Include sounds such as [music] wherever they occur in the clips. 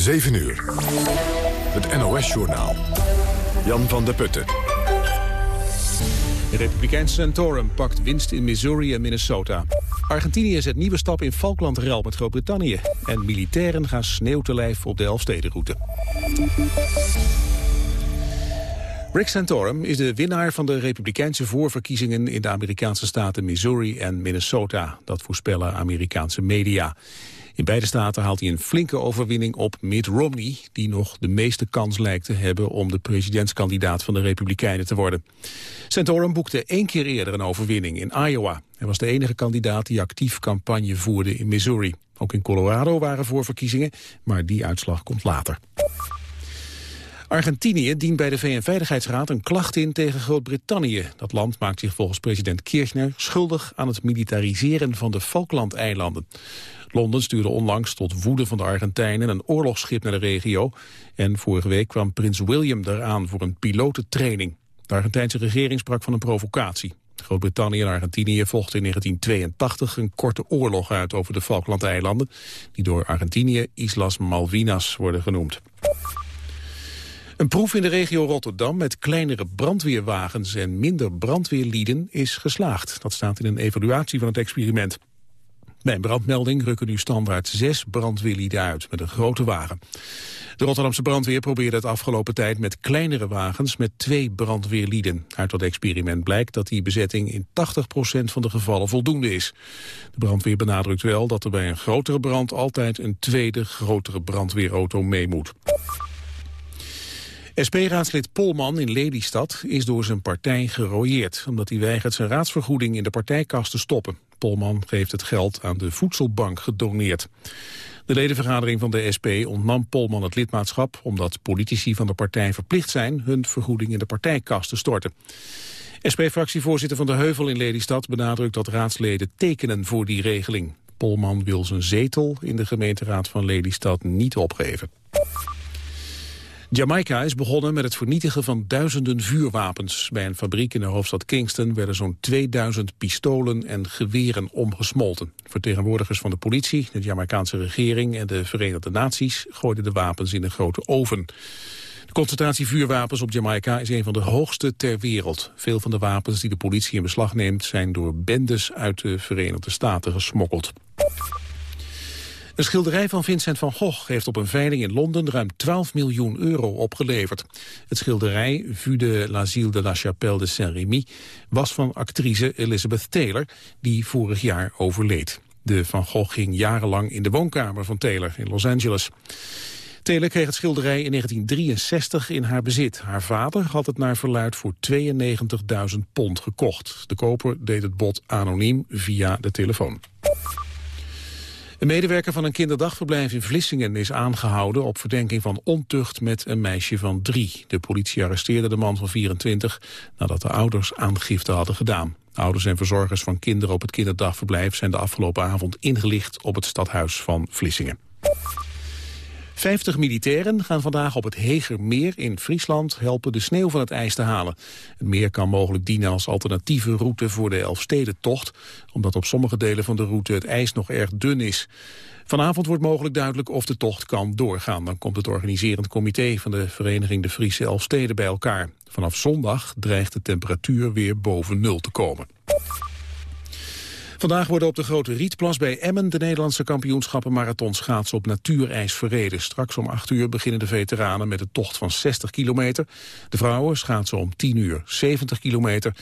7 uur. Het NOS-journaal. Jan van der Putten. De Republikeinse Santorum pakt winst in Missouri en Minnesota. Argentinië zet nieuwe stap in Falklandrel met Groot-Brittannië. En militairen gaan sneeuw te lijf op de Elfstedenroute. Rick Santorum is de winnaar van de republikeinse voorverkiezingen in de Amerikaanse staten Missouri en Minnesota. Dat voorspellen Amerikaanse media. In beide staten haalt hij een flinke overwinning op Mitt Romney... die nog de meeste kans lijkt te hebben om de presidentskandidaat van de Republikeinen te worden. Santorum boekte één keer eerder een overwinning in Iowa. Hij was de enige kandidaat die actief campagne voerde in Missouri. Ook in Colorado waren voorverkiezingen, maar die uitslag komt later. Argentinië dient bij de VN-veiligheidsraad een klacht in tegen Groot-Brittannië. Dat land maakt zich volgens president Kirchner schuldig aan het militariseren van de Falklandeilanden. Londen stuurde onlangs tot woede van de Argentijnen een oorlogsschip naar de regio. En vorige week kwam prins William eraan voor een pilotentraining. De Argentijnse regering sprak van een provocatie. Groot-Brittannië en Argentinië vochten in 1982 een korte oorlog uit over de Falklandeilanden, die door Argentinië Islas Malvinas worden genoemd. Een proef in de regio Rotterdam met kleinere brandweerwagens en minder brandweerlieden is geslaagd. Dat staat in een evaluatie van het experiment. Bij een brandmelding rukken nu standaard zes brandweerlieden uit met een grote wagen. De Rotterdamse brandweer probeerde het afgelopen tijd met kleinere wagens met twee brandweerlieden. Uit dat experiment blijkt dat die bezetting in 80% van de gevallen voldoende is. De brandweer benadrukt wel dat er bij een grotere brand altijd een tweede grotere brandweerauto mee moet. SP-raadslid Polman in Lelystad is door zijn partij gerooieerd... omdat hij weigert zijn raadsvergoeding in de partijkast te stoppen. Polman heeft het geld aan de voedselbank gedoneerd. De ledenvergadering van de SP ontnam Polman het lidmaatschap... omdat politici van de partij verplicht zijn hun vergoeding in de partijkast te storten. SP-fractievoorzitter van de Heuvel in Lelystad benadrukt dat raadsleden tekenen voor die regeling. Polman wil zijn zetel in de gemeenteraad van Lelystad niet opgeven. Jamaica is begonnen met het vernietigen van duizenden vuurwapens. Bij een fabriek in de hoofdstad Kingston werden zo'n 2000 pistolen en geweren omgesmolten. Vertegenwoordigers van de politie, de Jamaicaanse regering en de Verenigde Naties gooiden de wapens in een grote oven. De concentratie vuurwapens op Jamaica is een van de hoogste ter wereld. Veel van de wapens die de politie in beslag neemt zijn door bendes uit de Verenigde Staten gesmokkeld. Een schilderij van Vincent van Gogh heeft op een veiling in Londen ruim 12 miljoen euro opgeleverd. Het schilderij Vue de l'Asile de la Chapelle de Saint-Rémy was van actrice Elizabeth Taylor, die vorig jaar overleed. De Van Gogh ging jarenlang in de woonkamer van Taylor in Los Angeles. Taylor kreeg het schilderij in 1963 in haar bezit. Haar vader had het naar verluid voor 92.000 pond gekocht. De koper deed het bod anoniem via de telefoon. Een medewerker van een kinderdagverblijf in Vlissingen is aangehouden op verdenking van ontucht met een meisje van drie. De politie arresteerde de man van 24 nadat de ouders aangifte hadden gedaan. Ouders en verzorgers van kinderen op het kinderdagverblijf zijn de afgelopen avond ingelicht op het stadhuis van Vlissingen. 50 militairen gaan vandaag op het Hegermeer in Friesland helpen de sneeuw van het ijs te halen. Het meer kan mogelijk dienen als alternatieve route voor de Elfstedentocht, omdat op sommige delen van de route het ijs nog erg dun is. Vanavond wordt mogelijk duidelijk of de tocht kan doorgaan. Dan komt het organiserend comité van de Vereniging de Friese Elfsteden bij elkaar. Vanaf zondag dreigt de temperatuur weer boven nul te komen. Vandaag worden op de Grote Rietplas bij Emmen de Nederlandse kampioenschappen marathon schaatsen op natuurijs verreden. Straks om 8 uur beginnen de veteranen met een tocht van 60 kilometer. De vrouwen schaatsen om 10 uur 70 kilometer.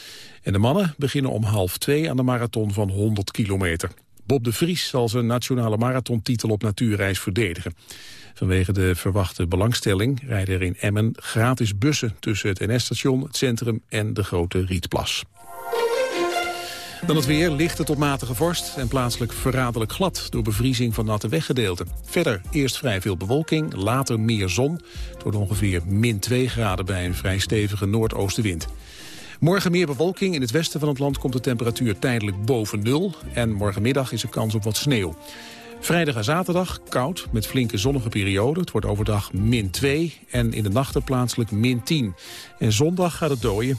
En de mannen beginnen om half 2 aan de marathon van 100 kilometer. Bob de Vries zal zijn nationale marathontitel op natuurreis verdedigen. Vanwege de verwachte belangstelling rijden er in Emmen gratis bussen tussen het NS-station, het centrum en de Grote Rietplas. Dan het weer, lichte tot matige vorst en plaatselijk verraderlijk glad... door bevriezing van natte weggedeelten. Verder eerst vrij veel bewolking, later meer zon. Het wordt ongeveer min 2 graden bij een vrij stevige noordoostenwind. Morgen meer bewolking. In het westen van het land komt de temperatuur tijdelijk boven nul. En morgenmiddag is er kans op wat sneeuw. Vrijdag en zaterdag koud met flinke zonnige perioden. Het wordt overdag min 2 en in de nachten plaatselijk min 10. En zondag gaat het dooien.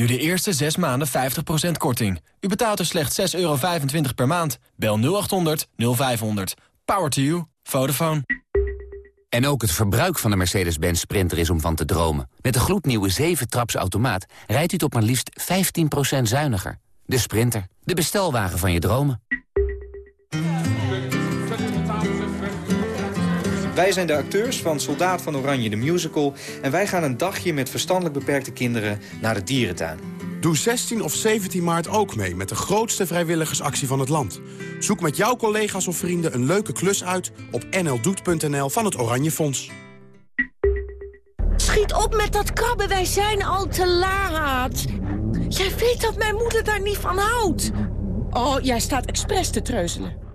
Nu de eerste 6 maanden 50% korting. U betaalt er slechts 6,25 euro per maand. Bel 0800 0500. Power to you. Vodafone. En ook het verbruik van de Mercedes-Benz Sprinter is om van te dromen. Met de gloednieuwe 7-traps automaat rijdt u tot maar liefst 15% zuiniger. De Sprinter, de bestelwagen van je dromen. Wij zijn de acteurs van Soldaat van Oranje, de musical... en wij gaan een dagje met verstandelijk beperkte kinderen naar de dierentuin. Doe 16 of 17 maart ook mee met de grootste vrijwilligersactie van het land. Zoek met jouw collega's of vrienden een leuke klus uit op nldoet.nl van het Oranje Fonds. Schiet op met dat krabben, wij zijn al te laat. Jij weet dat mijn moeder daar niet van houdt. Oh, jij staat expres te treuzelen.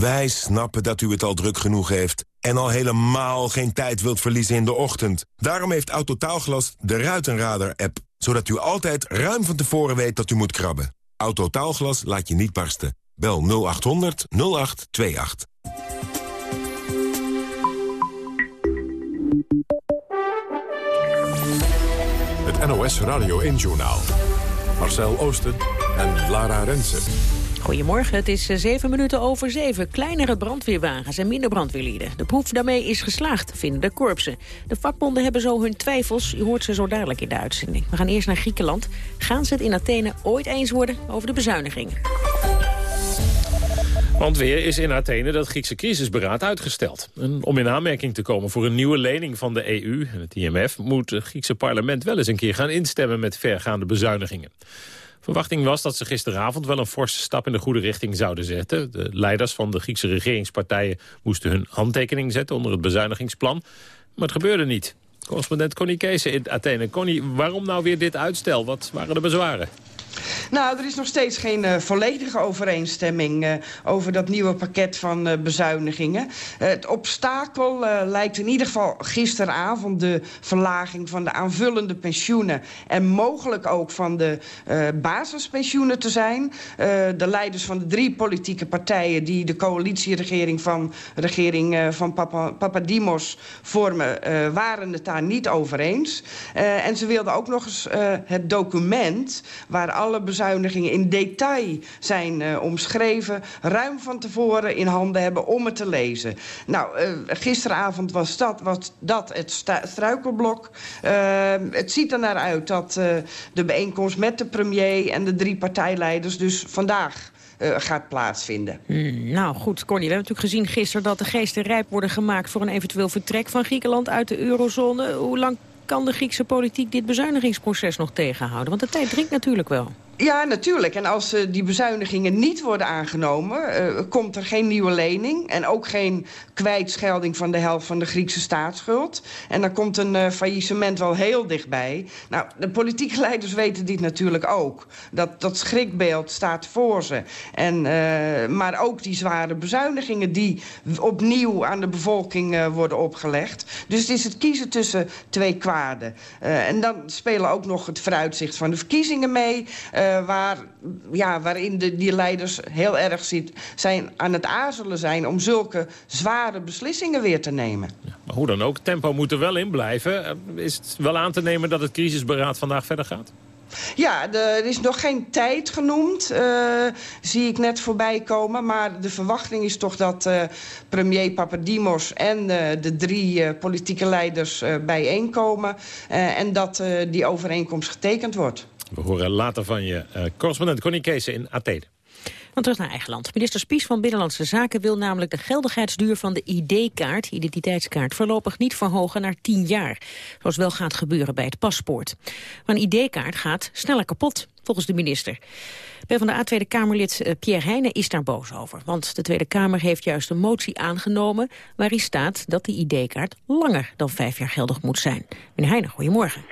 Wij snappen dat u het al druk genoeg heeft... en al helemaal geen tijd wilt verliezen in de ochtend. Daarom heeft Autotaalglas de Ruitenrader-app... zodat u altijd ruim van tevoren weet dat u moet krabben. Autotaalglas laat je niet barsten. Bel 0800 0828. Het NOS Radio 1-journaal. Marcel Oosten en Lara Rensen. Goedemorgen, het is zeven minuten over zeven. Kleinere brandweerwagens en minder brandweerlieden. De proef daarmee is geslaagd, vinden de korpsen. De vakbonden hebben zo hun twijfels. Je hoort ze zo dadelijk in de uitzending. We gaan eerst naar Griekenland. Gaan ze het in Athene ooit eens worden over de bezuinigingen? Want weer is in Athene dat Griekse crisisberaad uitgesteld. Om in aanmerking te komen voor een nieuwe lening van de EU en het IMF... moet het Griekse parlement wel eens een keer gaan instemmen met vergaande bezuinigingen. Verwachting was dat ze gisteravond wel een forse stap in de goede richting zouden zetten. De leiders van de Griekse regeringspartijen moesten hun handtekening zetten onder het bezuinigingsplan. Maar het gebeurde niet. Correspondent Connie Kees in Athene. Connie, waarom nou weer dit uitstel? Wat waren de bezwaren? Nou, er is nog steeds geen uh, volledige overeenstemming uh, over dat nieuwe pakket van uh, bezuinigingen. het obstakel lijkt in ieder geval gisteravond de verlaging van de aanvullende pensioenen en mogelijk ook van de basispensioenen te zijn. de leiders van de drie politieke partijen die de coalitieregering van regering van Papa, Papadimos vormen, waren het daar niet over eens. en ze wilden ook nog eens het document waar alle bezuinigingen in detail zijn uh, omschreven... ruim van tevoren in handen hebben om het te lezen. Nou, uh, gisteravond was dat, was dat het struikelblok. Uh, het ziet er naar uit dat de bijeenkomst met de premier... en de drie partijleiders dus vandaag gaat plaatsvinden. Hmm, nou goed, Connie, we hebben natuurlijk gezien gisteren... dat de geesten rijp worden gemaakt voor een eventueel vertrek van Griekenland uit de eurozone. Hoe lang kan de Griekse politiek dit bezuinigingsproces nog tegenhouden? Want de tijd dringt natuurlijk wel. Ja, natuurlijk. En als uh, die bezuinigingen niet worden aangenomen... Uh, komt er geen nieuwe lening en ook geen kwijtschelding... van de helft van de Griekse staatsschuld. En dan komt een uh, faillissement wel heel dichtbij. Nou, de politieke leiders weten dit natuurlijk ook. Dat, dat schrikbeeld staat voor ze. En, maar ook die zware bezuinigingen... die opnieuw aan de bevolking worden opgelegd. Dus het is het kiezen tussen twee kwaden. en dan spelen ook nog het vooruitzicht van de verkiezingen mee... Uh, waar, ja, waarin de, die leiders heel erg zit, zijn, aan het aarzelen zijn... om zulke zware beslissingen weer te nemen. Ja, maar hoe dan ook, tempo moet er wel in blijven. Eh, is het wel aan te nemen dat het crisisberaad vandaag verder gaat? Ja, er is nog geen tijd genoemd, uh, zie ik net voorbij komen. Maar de verwachting is toch dat uh, premier Papadimos en uh, de drie politieke leiders bijeenkomen. en dat die overeenkomst getekend wordt. We horen later van je correspondent Connie Kees in Athene. Dan terug naar eigen land. Minister Spies van Binnenlandse Zaken wil namelijk de geldigheidsduur van de ID-kaart, identiteitskaart, voorlopig niet verhogen naar 10 jaar. Zoals wel gaat gebeuren bij het paspoort. Maar een ID-kaart gaat sneller kapot, volgens de minister. PvdA Tweede Kamerlid eh, Pierre Heijnen is daar boos over. Want de Tweede Kamer heeft juist een motie aangenomen... waarin staat dat de ID-kaart langer dan vijf jaar geldig moet zijn. Meneer Heijnen, goedemorgen.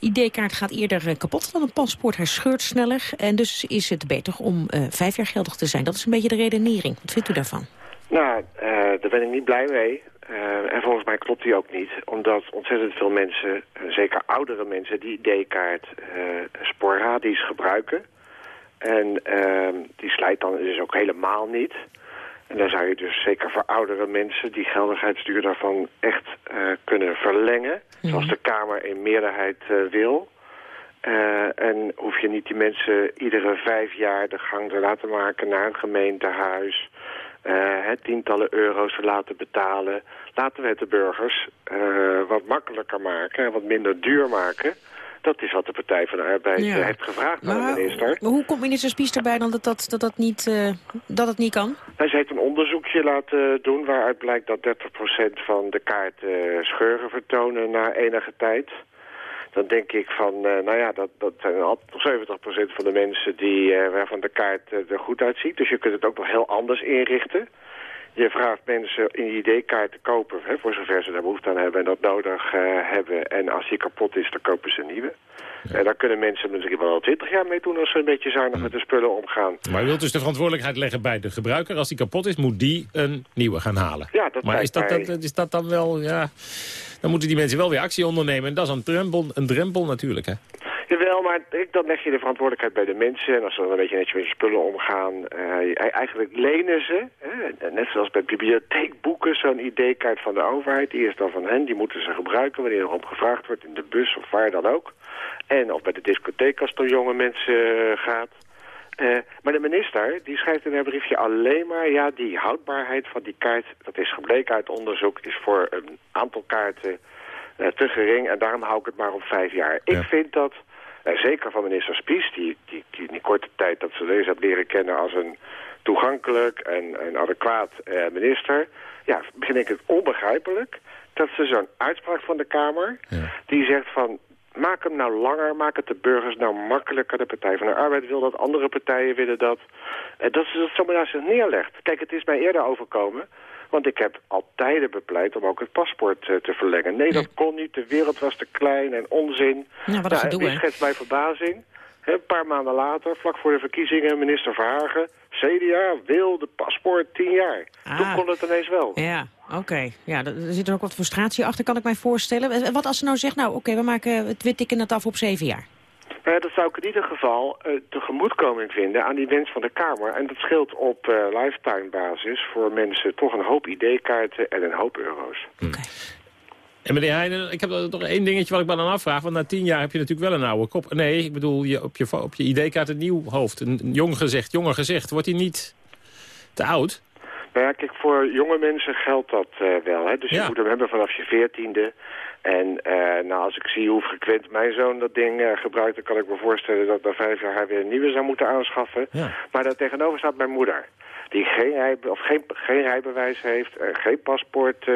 ID-kaart gaat eerder eh, kapot dan een paspoort. Hij scheurt sneller en dus is het beter om uh, vijf jaar geldig te zijn. Dat is een beetje de redenering. Wat vindt u daarvan? Nou, uh, daar ben ik niet blij mee. En volgens mij klopt die ook niet. Omdat ontzettend veel mensen, zeker oudere mensen, die ID-kaart sporadisch gebruiken. En ehm, die slijt dan dus ook helemaal niet. En dan zou je dus zeker voor oudere mensen die geldigheidsduur daarvan echt uh, kunnen verlengen. Mm. Zoals de Kamer in meerderheid uh, wil. Uh, en hoef je niet die mensen iedere vijf jaar de gang te laten maken naar een gemeentehuis. het tientallen euro's te laten betalen. Laten we het de burgers wat makkelijker maken en wat minder duur maken. Dat is wat de Partij van de Arbeid ja. heeft gevraagd aan de minister. Maar hoe komt minister Spies erbij dan dat dat, dat, dat, niet, uh, dat het niet kan? Hij heeft een onderzoekje laten doen waaruit blijkt dat 30% van de kaart uh, scheuren vertonen na enige tijd. Dan denk ik van, uh, nou ja, dat, dat zijn al 70% van de mensen die, waarvan de kaart er goed uitziet. Dus je kunt het ook nog heel anders inrichten. Je vraagt mensen een ID-kaart te kopen, hè, voor zover ze daar behoefte aan hebben en dat nodig uh, hebben. En als die kapot is, dan kopen ze een nieuwe. Ja. En daar kunnen mensen misschien wel al twintig jaar mee doen als ze een beetje zuinig met de spullen omgaan. Maar je wilt dus de verantwoordelijkheid leggen bij de gebruiker. Als die kapot is, moet die een nieuwe gaan halen. Ja, dat maar is dat, dat, is dat dan wel, ja... Dan moeten die mensen wel weer actie ondernemen. En dat is een drempel, een drempel natuurlijk, hè? Jawel, maar dan leg je de verantwoordelijkheid bij de mensen. En als ze dan een beetje netjes met je spullen omgaan... Uh, eigenlijk lenen ze, hè, net zoals bij bibliotheekboeken... zo'n ID-kaart van de overheid. Die is dan van hen, die moeten ze gebruiken... wanneer er om gevraagd wordt in de bus of waar dan ook. En of bij de discotheek als het om jonge mensen uh, gaat. Uh, maar de minister die schrijft in haar briefje alleen maar... ja, die houdbaarheid van die kaart, dat is gebleken uit onderzoek... is voor een aantal kaarten uh, te gering en daarom hou ik het maar op vijf jaar. Ja. Ik vind dat en zeker van minister Spies, die, die, die in die korte tijd dat ze deze had leren kennen als een toegankelijk en, en adequaat eh, minister. Ja, begin ik het onbegrijpelijk dat ze zo'n uitspraak van de Kamer, ja. die zegt van maak hem nou langer, maak het de burgers nou makkelijker. De Partij van de Arbeid wil dat, andere partijen willen dat. En dat ze dat zomaar naar zich neerlegt. Kijk, het is mij eerder overkomen want ik heb al tijden bepleit om ook het paspoort uh, te verlengen. Nee, dat kon niet. De wereld was te klein en onzin. Ja, wat een gedoe, nou, schetst mij verbazing. He, een paar maanden later, vlak voor de verkiezingen, minister Verhagen... CDA wil de paspoort tien jaar. Ah. Toen kon het ineens wel. Ja, oké. Okay. Ja, er zit er ook wat frustratie achter, kan ik mij voorstellen. Wat als ze nou zegt, nou oké, we maken het wittikken het af op zeven jaar? Nou ja, dat zou ik in ieder geval uh, tegemoetkoming vinden aan die wens van de Kamer. En dat scheelt op uh, lifetime basis voor mensen toch een hoop ID-kaarten en een hoop euro's. Oké. Okay. En meneer Heijnen, ik heb nog één dingetje wat ik me dan afvraag. Want na tien jaar heb je natuurlijk wel een oude kop. Nee, ik bedoel, je, op je, op je ID-kaart een nieuw hoofd. Een, een jong gezicht, jonger gezicht. Wordt hij niet te oud? Nou ja, kijk, voor jonge mensen geldt dat uh, wel. Hè? Dus ja. je moet hem hebben vanaf je veertiende. En uh, nou, als ik zie hoe frequent mijn zoon dat ding uh, gebruikt... dan kan ik me voorstellen dat na vijf jaar hij weer een nieuwe zou moeten aanschaffen. Ja. Maar daar tegenover staat mijn moeder. Die geen, rij, of geen, geen rijbewijs heeft, uh, geen paspoort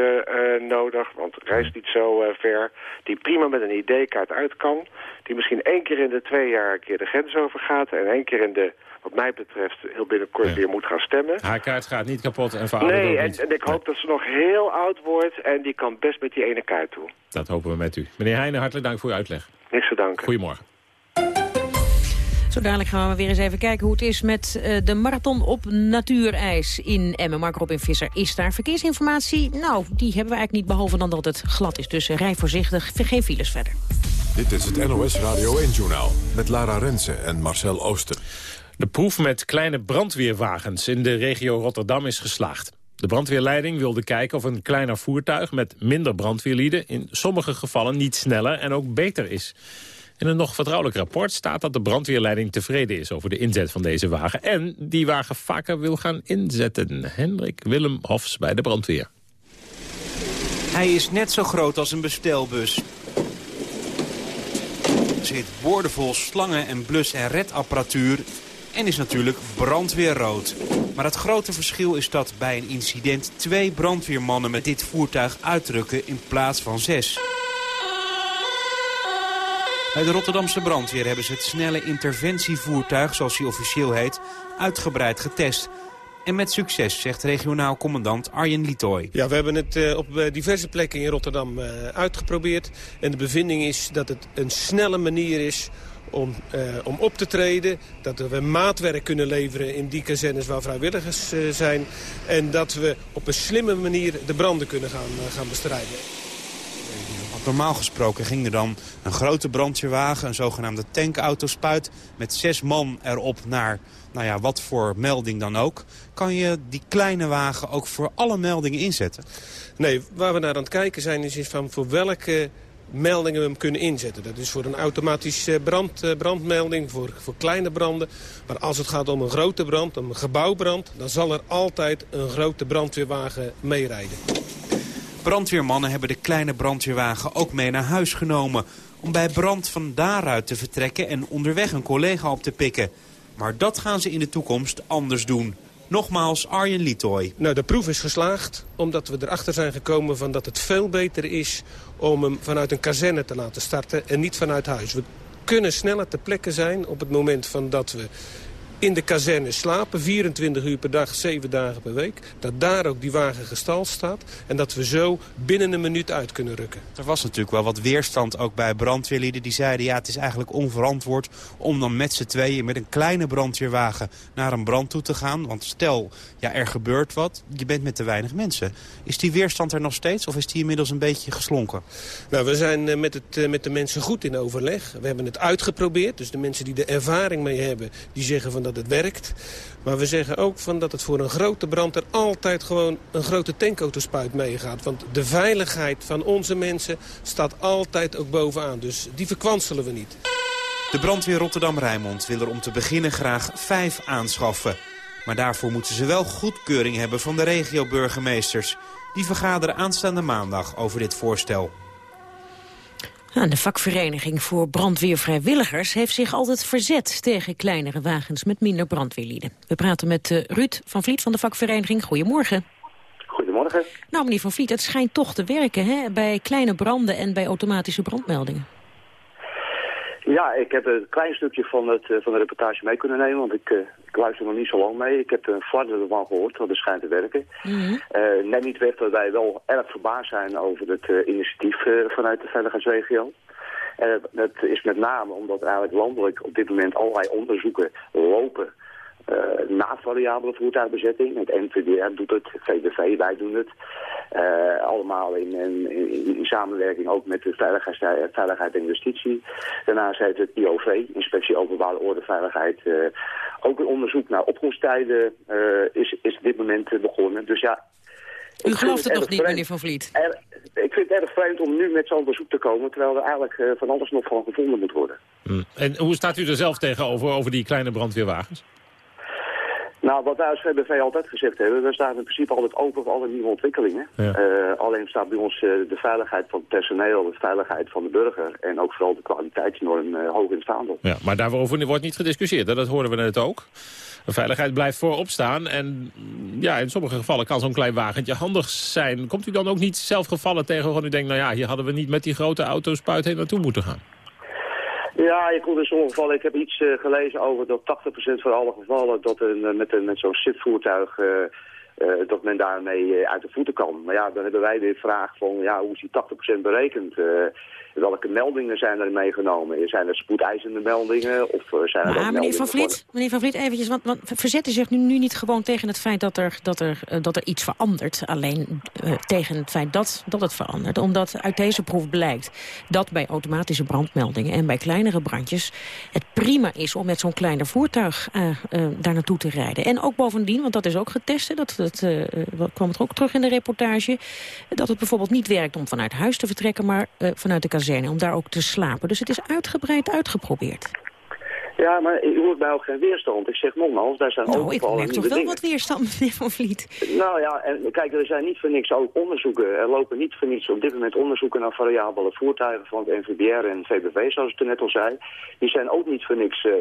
nodig, want reist niet zo ver. Die prima met een ID-kaart uit kan. Die misschien één keer in de twee jaar een keer de grens overgaat... en één keer in de wat mij betreft heel binnenkort ja. weer moet gaan stemmen. Haar kaart gaat niet kapot en verouderd Nee, en, niet. en, ik hoop dat ze nog heel oud wordt en die kan best met die ene kaart toe. Dat hopen we met u. Meneer Heijnen, hartelijk dank voor uw uitleg. Niks te danken. Goedemorgen. Zo dadelijk gaan we weer eens even kijken hoe het is met uh, de marathon op natuurijs in Emmen. Mark Robin Visser is daar. Verkeersinformatie, nou, die hebben we eigenlijk niet, behalve dan dat het glad is. Dus uh, rij voorzichtig, geen files verder. Dit is het NOS Radio 1-journaal met Lara Rensen en Marcel Ooster. De proef met kleine brandweerwagens in de regio Rotterdam is geslaagd. De brandweerleiding wilde kijken of een kleiner voertuig met minder brandweerlieden... in sommige gevallen niet sneller en ook beter is. In een nog vertrouwelijk rapport staat dat de brandweerleiding tevreden is over de inzet van deze wagen. En die wagen vaker wil gaan inzetten. Hendrik Willem Hofs bij de brandweer. Hij is net zo groot als een bestelbus. Er zit boordevol slangen en blus- en redapparatuur en is natuurlijk brandweerrood. Maar het grote verschil is dat bij een incident twee brandweermannen met dit voertuig uitdrukken in plaats van zes. Bij de Rotterdamse brandweer hebben ze het snelle interventievoertuig, zoals hij officieel heet, uitgebreid getest. En met succes, zegt regionaal commandant Arjen Litoy. Ja, we hebben het uh, op diverse plekken in Rotterdam uh, uitgeprobeerd. En de bevinding is dat het een snelle manier is om, uh, om op te treden. Dat we maatwerk kunnen leveren in die kazernes waar vrijwilligers zijn. En dat we op een slimme manier de branden kunnen gaan, gaan bestrijden. Normaal gesproken ging er dan een grote brandweerwagen, een zogenaamde tankautospuit... met zes man erop naar nou ja, wat voor melding dan ook. Kan je die kleine wagen ook voor alle meldingen inzetten? Nee, waar we naar aan het kijken zijn is van voor welke meldingen we hem kunnen inzetten. Dat is voor een automatische brand, eh, brandmelding, voor, voor kleine branden. Maar als het gaat om een grote brand, om een gebouwbrand... dan zal er altijd een grote brandweerwagen meerijden. Brandweermannen hebben de kleine brandweerwagen ook mee naar huis genomen... om bij brand van daaruit te vertrekken en onderweg een collega op te pikken. Maar dat gaan ze in de toekomst anders doen. Nogmaals, Arjen Litoy. Nou, de proef is geslaagd omdat we erachter zijn gekomen van dat het veel beter is om hem vanuit een kazerne te laten starten en niet vanuit huis. We kunnen sneller ter plekke zijn op het moment van dat we in de kazerne slapen, 24 uur per dag, 7 dagen per week. Dat daar ook die wagen gestald staat en dat we zo binnen een minuut uit kunnen rukken. Er was natuurlijk wel wat weerstand ook bij brandweerlieden die zeiden... ja, het is eigenlijk onverantwoord om dan met z'n tweeën met een kleine brandweerwagen naar een brand toe te gaan. Want stel, ja, er gebeurt wat, je bent met te weinig mensen. Is die weerstand er nog steeds of is die inmiddels een beetje geslonken? Nou, we zijn eh, met, het, eh, met de mensen goed in overleg. We hebben het uitgeprobeerd, dus de mensen die de ervaring mee hebben... die zeggen van dat het werkt. Maar we zeggen ook van dat het voor een grote brand er altijd gewoon een grote tankautospuit meegaat. Want de veiligheid van onze mensen staat altijd ook bovenaan. Dus die verkwanselen we niet. De brandweer Rotterdam-Rijnmond wil er om te beginnen graag vijf aanschaffen. Maar daarvoor moeten ze wel goedkeuring hebben van de regio-burgemeesters. Die vergaderen aanstaande maandag over dit voorstel. Nou, de vakvereniging voor brandweervrijwilligers heeft zich altijd verzet tegen kleinere wagens met minder brandweerlieden. We praten met uh, Ruud van Vliet van de vakvereniging. Goedemorgen. Goedemorgen. Nou, meneer van Vliet, het schijnt toch te werken hè, bij kleine branden en bij automatische brandmeldingen. Ja, ik heb een klein stukje van, het, eh, van de reportage mee kunnen nemen, want ik, uh, ik luister nog niet zo lang mee. Ik heb een flarden ervan gehoord, want het schijnt te werken. Mm -hmm. uh, neem niet weg dat wij wel erg verbaasd zijn over het initiatief vanuit de veiligheidsregio. En dat is met name omdat eigenlijk landelijk op dit moment allerlei onderzoeken lopen uh, na variabele voertuigbezetting. Het NVDR doet het, VBV, wij doen het. Uh, allemaal in, in, in, samenwerking ook met de Veiligheid, Veiligheid en Justitie. Daarnaast heeft het IOV, Inspectie Openbare Orde Veiligheid, uh, ook een onderzoek naar opkomsttijden is, is op dit moment begonnen. Dus ja, u gelooft het, nog niet, meneer Van Vliet? Er, ik vind het erg vreemd om nu met zo'n onderzoek te komen... terwijl er eigenlijk van alles nog van gevonden moet worden. Hmm. En hoe staat u er zelf tegenover, over die kleine brandweerwagens? Nou, wat wij als VBV altijd gezegd hebben, we staan in principe altijd open voor alle nieuwe ontwikkelingen. Ja. Uh, alleen staat bij ons uh, de veiligheid van het personeel, de veiligheid van de burger en ook vooral de kwaliteitsnorm uh, hoog in het vaandel. Ja, maar daarover wordt niet gediscussieerd, hè? dat hoorden we net ook. De veiligheid blijft voorop staan en ja, in sommige gevallen kan zo'n klein wagentje handig zijn. Komt u dan ook niet zelf gevallen tegen waarvan u denkt, nou ja, hier hadden we niet met die grote autospuit heen naartoe moeten gaan? Ja, je komt in sommige gevallen, ik heb iets uh, gelezen over dat 80% van alle gevallen dat een, met, een, met zo'n SIP-voertuig, uh, uh, dat men daarmee uit de voeten kan. Maar ja, dan hebben wij weer de vraag van, ja, hoe is die 80% berekend? Welke meldingen zijn er meegenomen? Zijn er spoedeisende meldingen? Of zijn er maar, meneer Van Vliet, meneer Van Vliet, eventjes, want, want verzetten zich nu, nu niet gewoon tegen het feit dat er, dat er, uh, dat er iets verandert. Alleen uh, tegen het feit dat, dat het verandert. Omdat uit deze proef blijkt dat bij automatische brandmeldingen en bij kleinere brandjes het prima is om met zo'n kleiner voertuig uh, daar naartoe te rijden. En ook bovendien, want dat is ook getest, dat, dat kwam het ook terug in de reportage, dat het bijvoorbeeld niet werkt om vanuit huis te vertrekken, maar vanuit de kazerne om daar ook te slapen. Dus het is uitgebreid uitgeprobeerd. Ja, maar u hoort mij ook geen weerstand. Ik zeg nogmaals, daar zijn Nou, ik overal merk toch wel dingen. wat weerstand, [laughs] meneer Van Vliet. Nou ja, en kijk, er zijn niet voor niks ook onderzoeken. Er lopen niet voor niets op dit moment onderzoeken naar variabele voertuigen van het NVBR en VBV, zoals ik er net al zei. Die zijn ook niet voor niks, eh,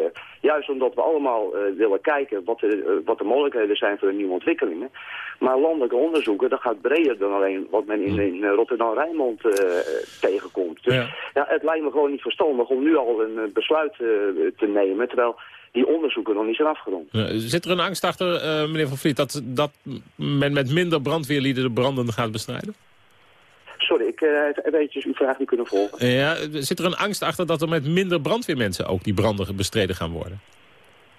juist omdat we allemaal eh, willen kijken wat de, eh, wat de mogelijkheden zijn voor de nieuwe ontwikkelingen. Maar landelijke onderzoeken, dat gaat breder dan alleen wat men in, in Rotterdam-Rijnmond eh, tegenkomt. Dus ja. het lijkt me gewoon niet verstandig om nu al een besluit te nemen, terwijl die onderzoeken nog niet zijn afgerond. Eh, Zit er een angst achter, eh, meneer Van Vliet, dat, dat men met minder brandweerlieden de branden gaat bestrijden? Sorry, ik eh, heb eventjes uw vraag niet kunnen volgen. Ja, zit er een angst achter dat er met minder brandweermensen ook die branden bestreden gaan worden?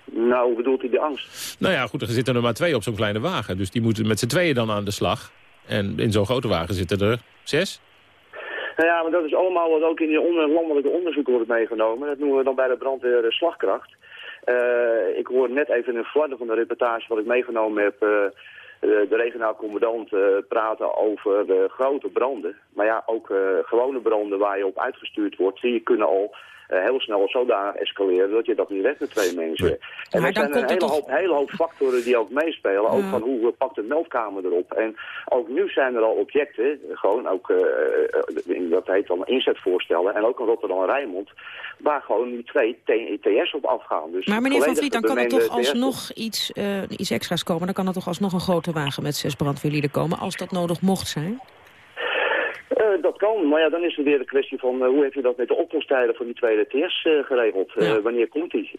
Nou, hoe bedoelt u die angst? Nou ja, goed, er zitten er maar twee op zo'n kleine wagen. Dus die moeten met z'n tweeën dan aan de slag. En in zo'n grote wagen zitten er zes. Nou ja, maar dat is allemaal wat ook in onder, landelijke onderzoeken wordt meegenomen. Dat noemen we dan bij de brandweer eh, slagkracht. Eh, ik hoor net even een fladder van de reportage wat ik meegenomen heb... eh, de, de regionaal commandant praten over de grote branden. Maar ja, ook gewone branden waar je op uitgestuurd wordt... die kunnen al heel snel zodanig escaleren dat je dat niet redt met twee mensen. En Maar er dan zijn een er hele, toch- hoop, hele hoop factoren die ook meespelen. Ook Ja. van hoe eh, pakt de meldkamer erop. En ook nu zijn er al objecten, gewoon ook, eh, eh, in- dat heet dan inzetvoorstellen, en ook in Rotterdam en Rijnmond, waar gewoon die twee TS op afgaan. Dus Maar meneer Van Vliet, dan kan er toch alsnog iets, eh, iets extra's komen. Dan kan er toch alsnog een grote wagen met zes brandweerlieden komen... als dat nodig mocht zijn? Eh, dat kan, maar ja, dan is het weer de kwestie van eh, hoe heb je dat met de opkomsttijden van die tweede TS eh, geregeld? Wanneer komt die?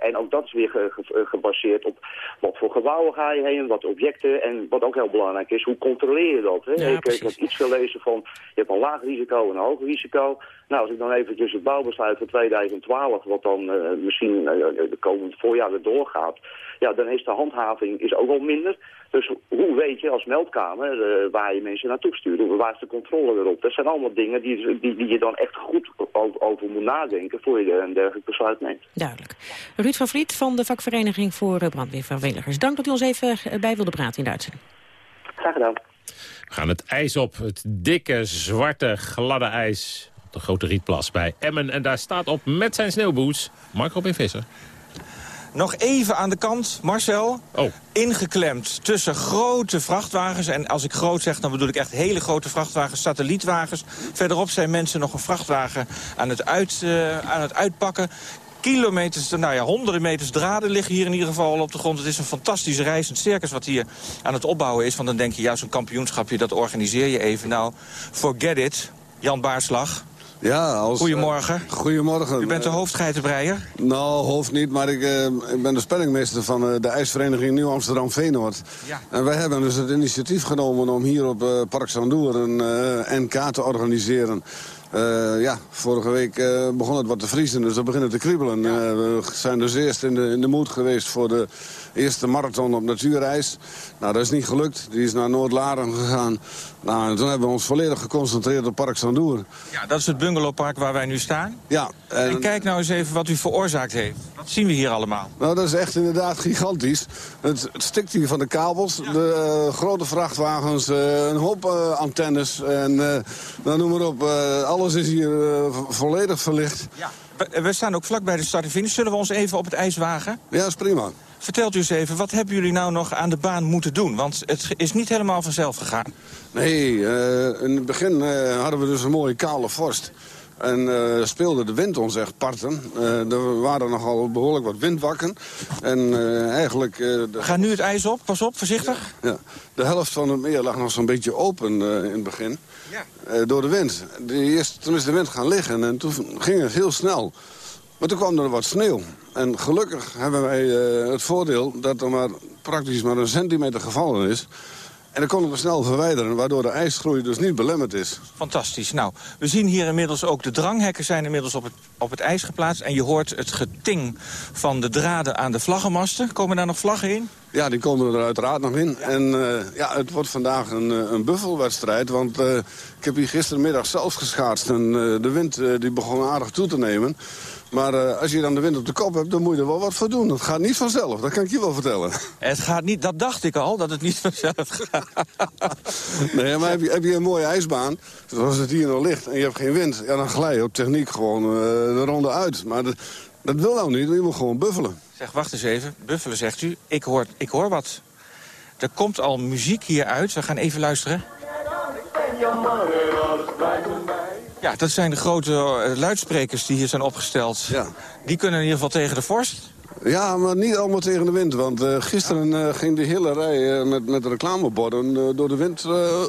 En ook dat is weer ge- ge- gebaseerd op wat voor gebouwen ga je heen, wat objecten en wat ook heel belangrijk is, hoe controleer je dat? Hè? Ja, ik, ik heb iets gelezen van, je hebt een laag risico en een hoog risico. Nou, als ik dan eventjes het bouwbesluit van 2012, wat dan misschien de komend voorjaar weer doorgaat, ja, dan is de handhaving is ook al minder. Dus hoe weet je als meldkamer waar je mensen naartoe stuurt? Waar is de controle erop? Dat zijn allemaal dingen die, die, die je dan echt goed over, moet nadenken voor je een dergelijk besluit neemt. Duidelijk. Ruud van Vliet van de vakvereniging voor eh, brandweervrijwilligers. Dank dat u ons even eh, bij wilde praten in de uitzending. Graag gedaan. We gaan het ijs op. Het dikke, zwarte, gladde ijs. Op de grote Rietplas bij Emmen. En daar staat op met zijn sneeuwboots Mark Robin Visser. Nog even aan de kant, Marcel. Oh. Ingeklemd tussen grote vrachtwagens. En als ik groot zeg, dan bedoel ik echt hele grote vrachtwagens, satellietwagens. Verderop zijn mensen nog een vrachtwagen aan het, uit, eh, aan het uitpakken. Kilometers, nou ja, honderden meters draden liggen hier in ieder geval al op de grond. Het is een fantastische reis, een circus wat hier aan het opbouwen is. Want dan denk je, ja, zo'n kampioenschapje, dat organiseer je even. Nou, forget it. Jan Baarslag. Ja, als, Goedemorgen. eh, goedemorgen. U bent de hoofdgeitenbreier? Nou, hoofd niet, maar ik, eh, ik ben de spellingmeester van eh, de ijsvereniging Nieuw Amsterdam Veenoord. Ja. En wij hebben dus het initiatief genomen om hier op Park Sandoer een NK te organiseren. Ja, vorige week begon het wat te vriezen, dus we beginnen te kriebelen. We zijn dus eerst in de, in de moed geweest voor de eerste marathon op natuurijs. Nou, dat is niet gelukt. Die is naar Noord-Laren gegaan. Nou, en toen hebben we ons volledig geconcentreerd op Park Sandoer. Ja, dat is het bungalowpark waar wij nu staan. Ja. En, kijk nou eens even wat u veroorzaakt heeft. Wat zien we hier allemaal? Nou, dat is echt inderdaad gigantisch. Het, het stikt hier van de kabels, de eh, grote vrachtwagens, eh, een hoop eh, antennes en nou, noem maar op. alles is hier vo- volledig verlicht. We, we staan ook vlak bij de start en finish. Zullen we ons even op het ijs wagen? Ja, is prima. Vertelt u eens even, wat hebben jullie nou nog aan de baan moeten doen? Want het is niet helemaal vanzelf gegaan. Nee, eh, in het begin eh, hadden we dus een mooie kale vorst. En eh, speelde de wind ons echt parten. Eh, er waren nogal behoorlijk wat windwakken. En eigenlijk... de... Ga nu het ijs op, pas op, voorzichtig. Ja, de helft van het meer lag nog zo'n beetje open in het begin. Eh, door de wind. De eerste, toen is de wind gaan liggen en toen ging het heel snel. Maar toen kwam er wat sneeuw. En gelukkig hebben wij eh, het voordeel dat er maar praktisch maar een centimeter gevallen is. En dan konden we snel verwijderen, waardoor de ijsgroei dus niet belemmerd is. Fantastisch. Nou, we zien hier inmiddels ook de dranghekken zijn inmiddels op het, op het ijs geplaatst. En je hoort het geting van de draden aan de vlaggenmasten. Komen daar nog vlaggen in? Ja, die komen er uiteraard nog in. En eh, ja, het wordt vandaag een, eh, een buffelwedstrijd. Want eh, ik heb hier gistermiddag zelf geschaatst. En de wind die begon aardig toe te nemen. Maar eh, als je dan de wind op de kop hebt, dan moet je er wel wat voor doen. Dat gaat niet vanzelf, dat kan ik je wel vertellen. Het gaat niet, dat dacht ik al, dat het niet vanzelf gaat. [laughs] Nee, maar heb je, heb je een mooie ijsbaan, zoals het hier nog ligt, en je hebt geen wind... ja, dan glij je op techniek gewoon eh, de ronde uit. Maar de- Dat wil nou niet, je moet gewoon buffelen. Zeg, wacht eens even. Buffelen, zegt u. Ik hoor, ik hoor wat. Er komt al muziek hier uit. We gaan even luisteren. Ja, dat zijn de grote eh, luidsprekers die hier zijn opgesteld. Ja. Die kunnen in ieder geval tegen de vorst. Ja, maar niet allemaal tegen de wind. Want eh, gisteren eh, ging de hele rij met, met reclameborden door de wind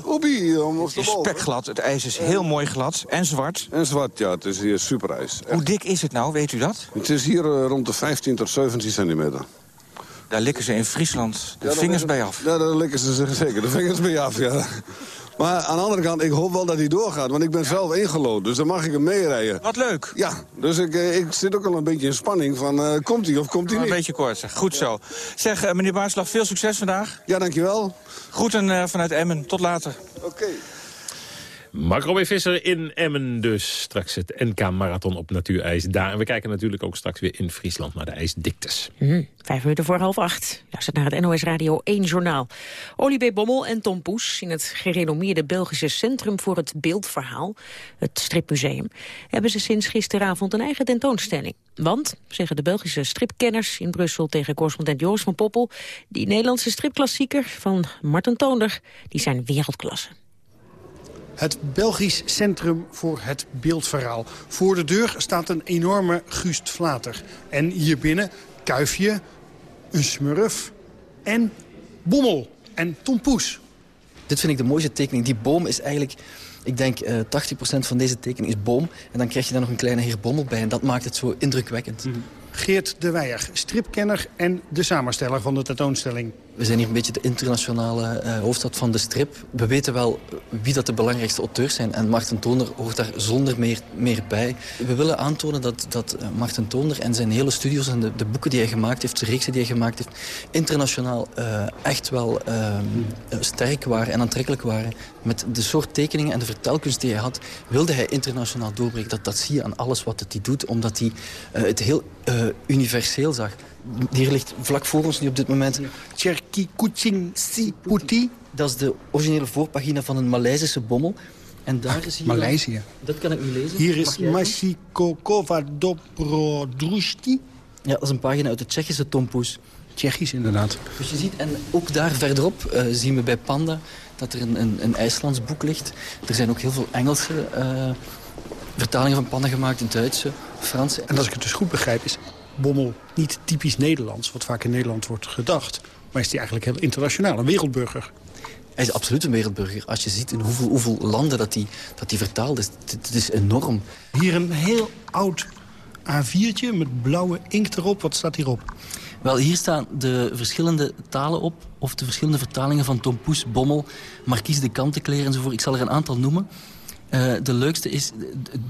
oepie, om Het is spekglad, het ijs is heel mooi glad en zwart. En zwart, ja, het is hier super ijs. Hoe dik is het nou, weet u dat? Het is hier rond de 15 tot 17 centimeter. Daar likken ze in Friesland de Ja, vingers bij af. Ja, daar likken ze zeker de vingers bij af, ja. Maar aan de andere kant, ik hoop wel dat hij doorgaat. Want ik ben zelf ingelood, dus dan mag ik hem meerijden. Wat leuk. Ja, dus ik, eh, ik zit ook al een beetje in spanning van... eh, komt hij of komt hij Een niet? beetje kort, zeg. Goed zo. Zeg, eh, meneer Baarslag, veel succes vandaag. Ja, dankjewel. Groeten eh, vanuit Emmen. Tot later. Oké. Robin Visser in Emmen dus. Straks het NK Marathon op natuurijs daar. En we kijken natuurlijk ook straks weer in Friesland naar de ijsdiktes. Mhm, Vijf minuten voor half acht. Luister naar het NOS Radio 1 Journaal. Olivier Bommel en Tom Poes in het gerenommeerde Belgische Centrum voor het Beeldverhaal, het Stripmuseum, hebben ze sinds gisteravond een eigen tentoonstelling. Want, zeggen de Belgische stripkenners in Brussel tegen correspondent Joris van Poppel, die Nederlandse stripklassieker van Marten Toonder, die zijn wereldklasse. Het Belgisch Centrum voor het Beeldverhaal. Voor de deur staat een enorme Guust Vlater. En hierbinnen Kuifje, een smurf en Bommel en Tom Poes. Dit vind ik de mooiste tekening. Die boom is eigenlijk, ik denk eh 80% van deze tekening is boom. En dan krijg je daar nog een kleine heer Bommel bij. En dat maakt het zo indrukwekkend. Geert de Weijer, stripkenner en de samensteller van de tentoonstelling. We zijn hier een beetje de internationale eh, hoofdstad van de strip. We weten wel wie dat de belangrijkste auteurs zijn. En Marten Toonder hoort daar zonder meer, meer bij. We willen aantonen dat, dat eh, Marten Toonder en zijn hele studios... en de, de boeken die hij gemaakt heeft, de reeksen die hij gemaakt heeft... internationaal eh, echt wel sterk waren en aantrekkelijk waren. Met de soort tekeningen en de vertelkunst die hij had... wilde hij internationaal doorbreken. Dat, dat zie je aan alles wat hij doet. Omdat hij het heel universeel zag. Hier ligt vlak voor ons nu op dit moment... Cherki Kuching Siputi. Dat is de originele voorpagina van een Maleisische bommel. En daar is hier... Maleisië. Dat kan ik nu lezen. Hier is? Masikokova Dobrodrusti. Ja, dat is een pagina uit de Tsjechische tompoes. Tsjechisch inderdaad. Dus je ziet, en ook daar verderop eh, zien we bij Panda dat er een, een, een IJslands boek ligt. Er zijn ook heel veel Engelse eh, vertalingen van Panda gemaakt, in Duitse, Franse. En als ik het dus goed begrijp is Bommel niet typisch Nederlands... wat vaak in Nederland wordt gedacht. Maar is die eigenlijk heel internationaal, een wereldburger. Hij is absoluut een wereldburger. Als je ziet in hoeveel, hoeveel landen dat hij dat die vertaald is, het, het is enorm. Hier een heel oud A4'tje met blauwe inkt erop. Wat staat hierop? Wel, hier staan de verschillende talen op, of de verschillende vertalingen van Tom Poes, Bommel, Marquise de Kantenkleer enzovoort. Ik zal er een aantal noemen. Eh, de leukste is,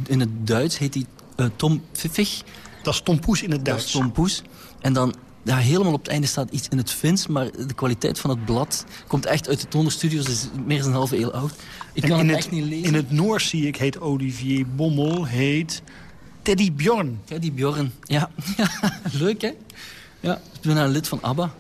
in het Duits heet hij eh, Tom Pfiffig. Dat is Tom Poes in het Duits. Dat is Tom Poes. En dan ja, helemaal op het einde staat iets in het Fins, maar de kwaliteit van het blad komt echt uit de Toner Studios, dus meer dan een halve eeuw oud. Ik En kan in het het, echt niet lezen. in het Noors zie ik, heet Olivier Bommel, heet Teddy Bjorn. Teddy Bjorn, ja. ja. [laughs] Leuk, hè? Ja, ik ben een lid van ABBA.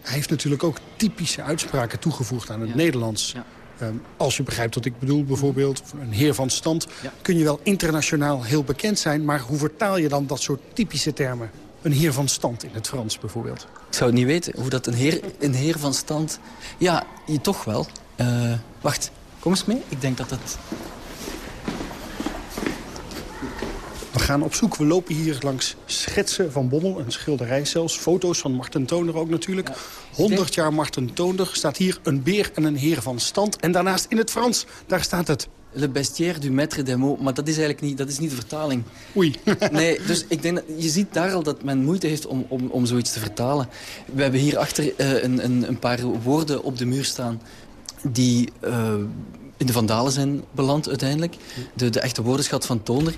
Hij heeft natuurlijk ook typische uitspraken toegevoegd aan het Nederlands. Ehm, als je begrijpt wat ik bedoel, bijvoorbeeld een heer van stand... kun je wel internationaal heel bekend zijn... maar hoe vertaal je dan dat soort typische termen? Een heer van stand in het Frans bijvoorbeeld. Ik zou het niet weten hoe dat een heer, een heer van stand... Ja, je, toch wel. Eh, wacht, kom eens mee. Ik denk dat het... We gaan op zoek. We lopen hier langs schetsen van Bommel, een schilderij zelfs. Foto's van Marten Toonder ook natuurlijk. 100 jaar Marten Toonder staat hier een beer en een heer van stand. En daarnaast in het Frans, daar staat het. Le bestiaire du maître des mots. Maar dat is eigenlijk niet, dat is niet de vertaling. Oei. [laughs] nee, dus ik denk dat, je ziet daar al dat men moeite heeft om, om, om zoiets te vertalen. We hebben hier achter eh, een, een, een paar woorden op de muur staan... die eh, in de Vandalen zijn beland uiteindelijk. De, de echte woordenschat van Toonder.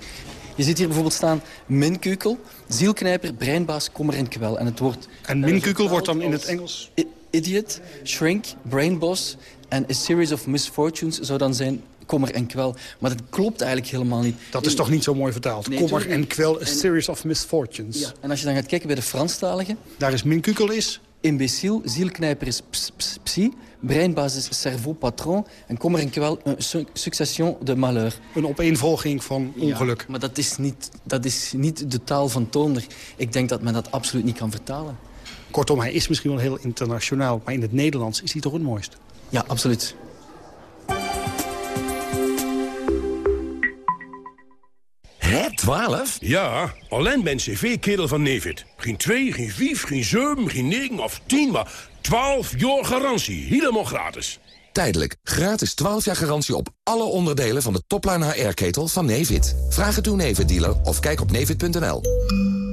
Je ziet hier bijvoorbeeld staan minkukel, zielknijper, breinbaas, kommer en kwel. En het woord... En minkukel wordt dan in het Engels... Idiot, shrink, brainboss en a series of misfortunes zou dan zijn kommer en kwel. Maar dat klopt eigenlijk helemaal niet. Dat is toch niet zo mooi vertaald? Nee, Kommer en kwel, a En- series of misfortunes. Ja, en als je dan gaat kijken bij de Franstaligen... Daar is minkukel is... imbeciel, zielknijper is ps, ps, psi, breinbasis cerveau patron en kommer en kwel een su succession de malheur. Een opeenvolging van ongeluk. Ja, maar dat is, niet, dat is niet de taal van Toonder. Ik denk dat men dat absoluut niet kan vertalen. Kortom, hij is misschien wel heel internationaal, maar in het Nederlands is hij toch het mooist? Ja, absoluut. Hè, 12? Ja, alleen ben cv-kerel van Nevid. Geen 2, geen 5, geen 7, geen 9 of 10, maar 12 jaar garantie. Helemaal gratis. Tijdelijk gratis 12 jaar garantie op alle onderdelen van de topline HR-ketel van Nevid. Vraag het uw Nevid-dealer of kijk op nevid.nl.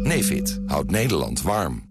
Nevid houdt Nederland warm.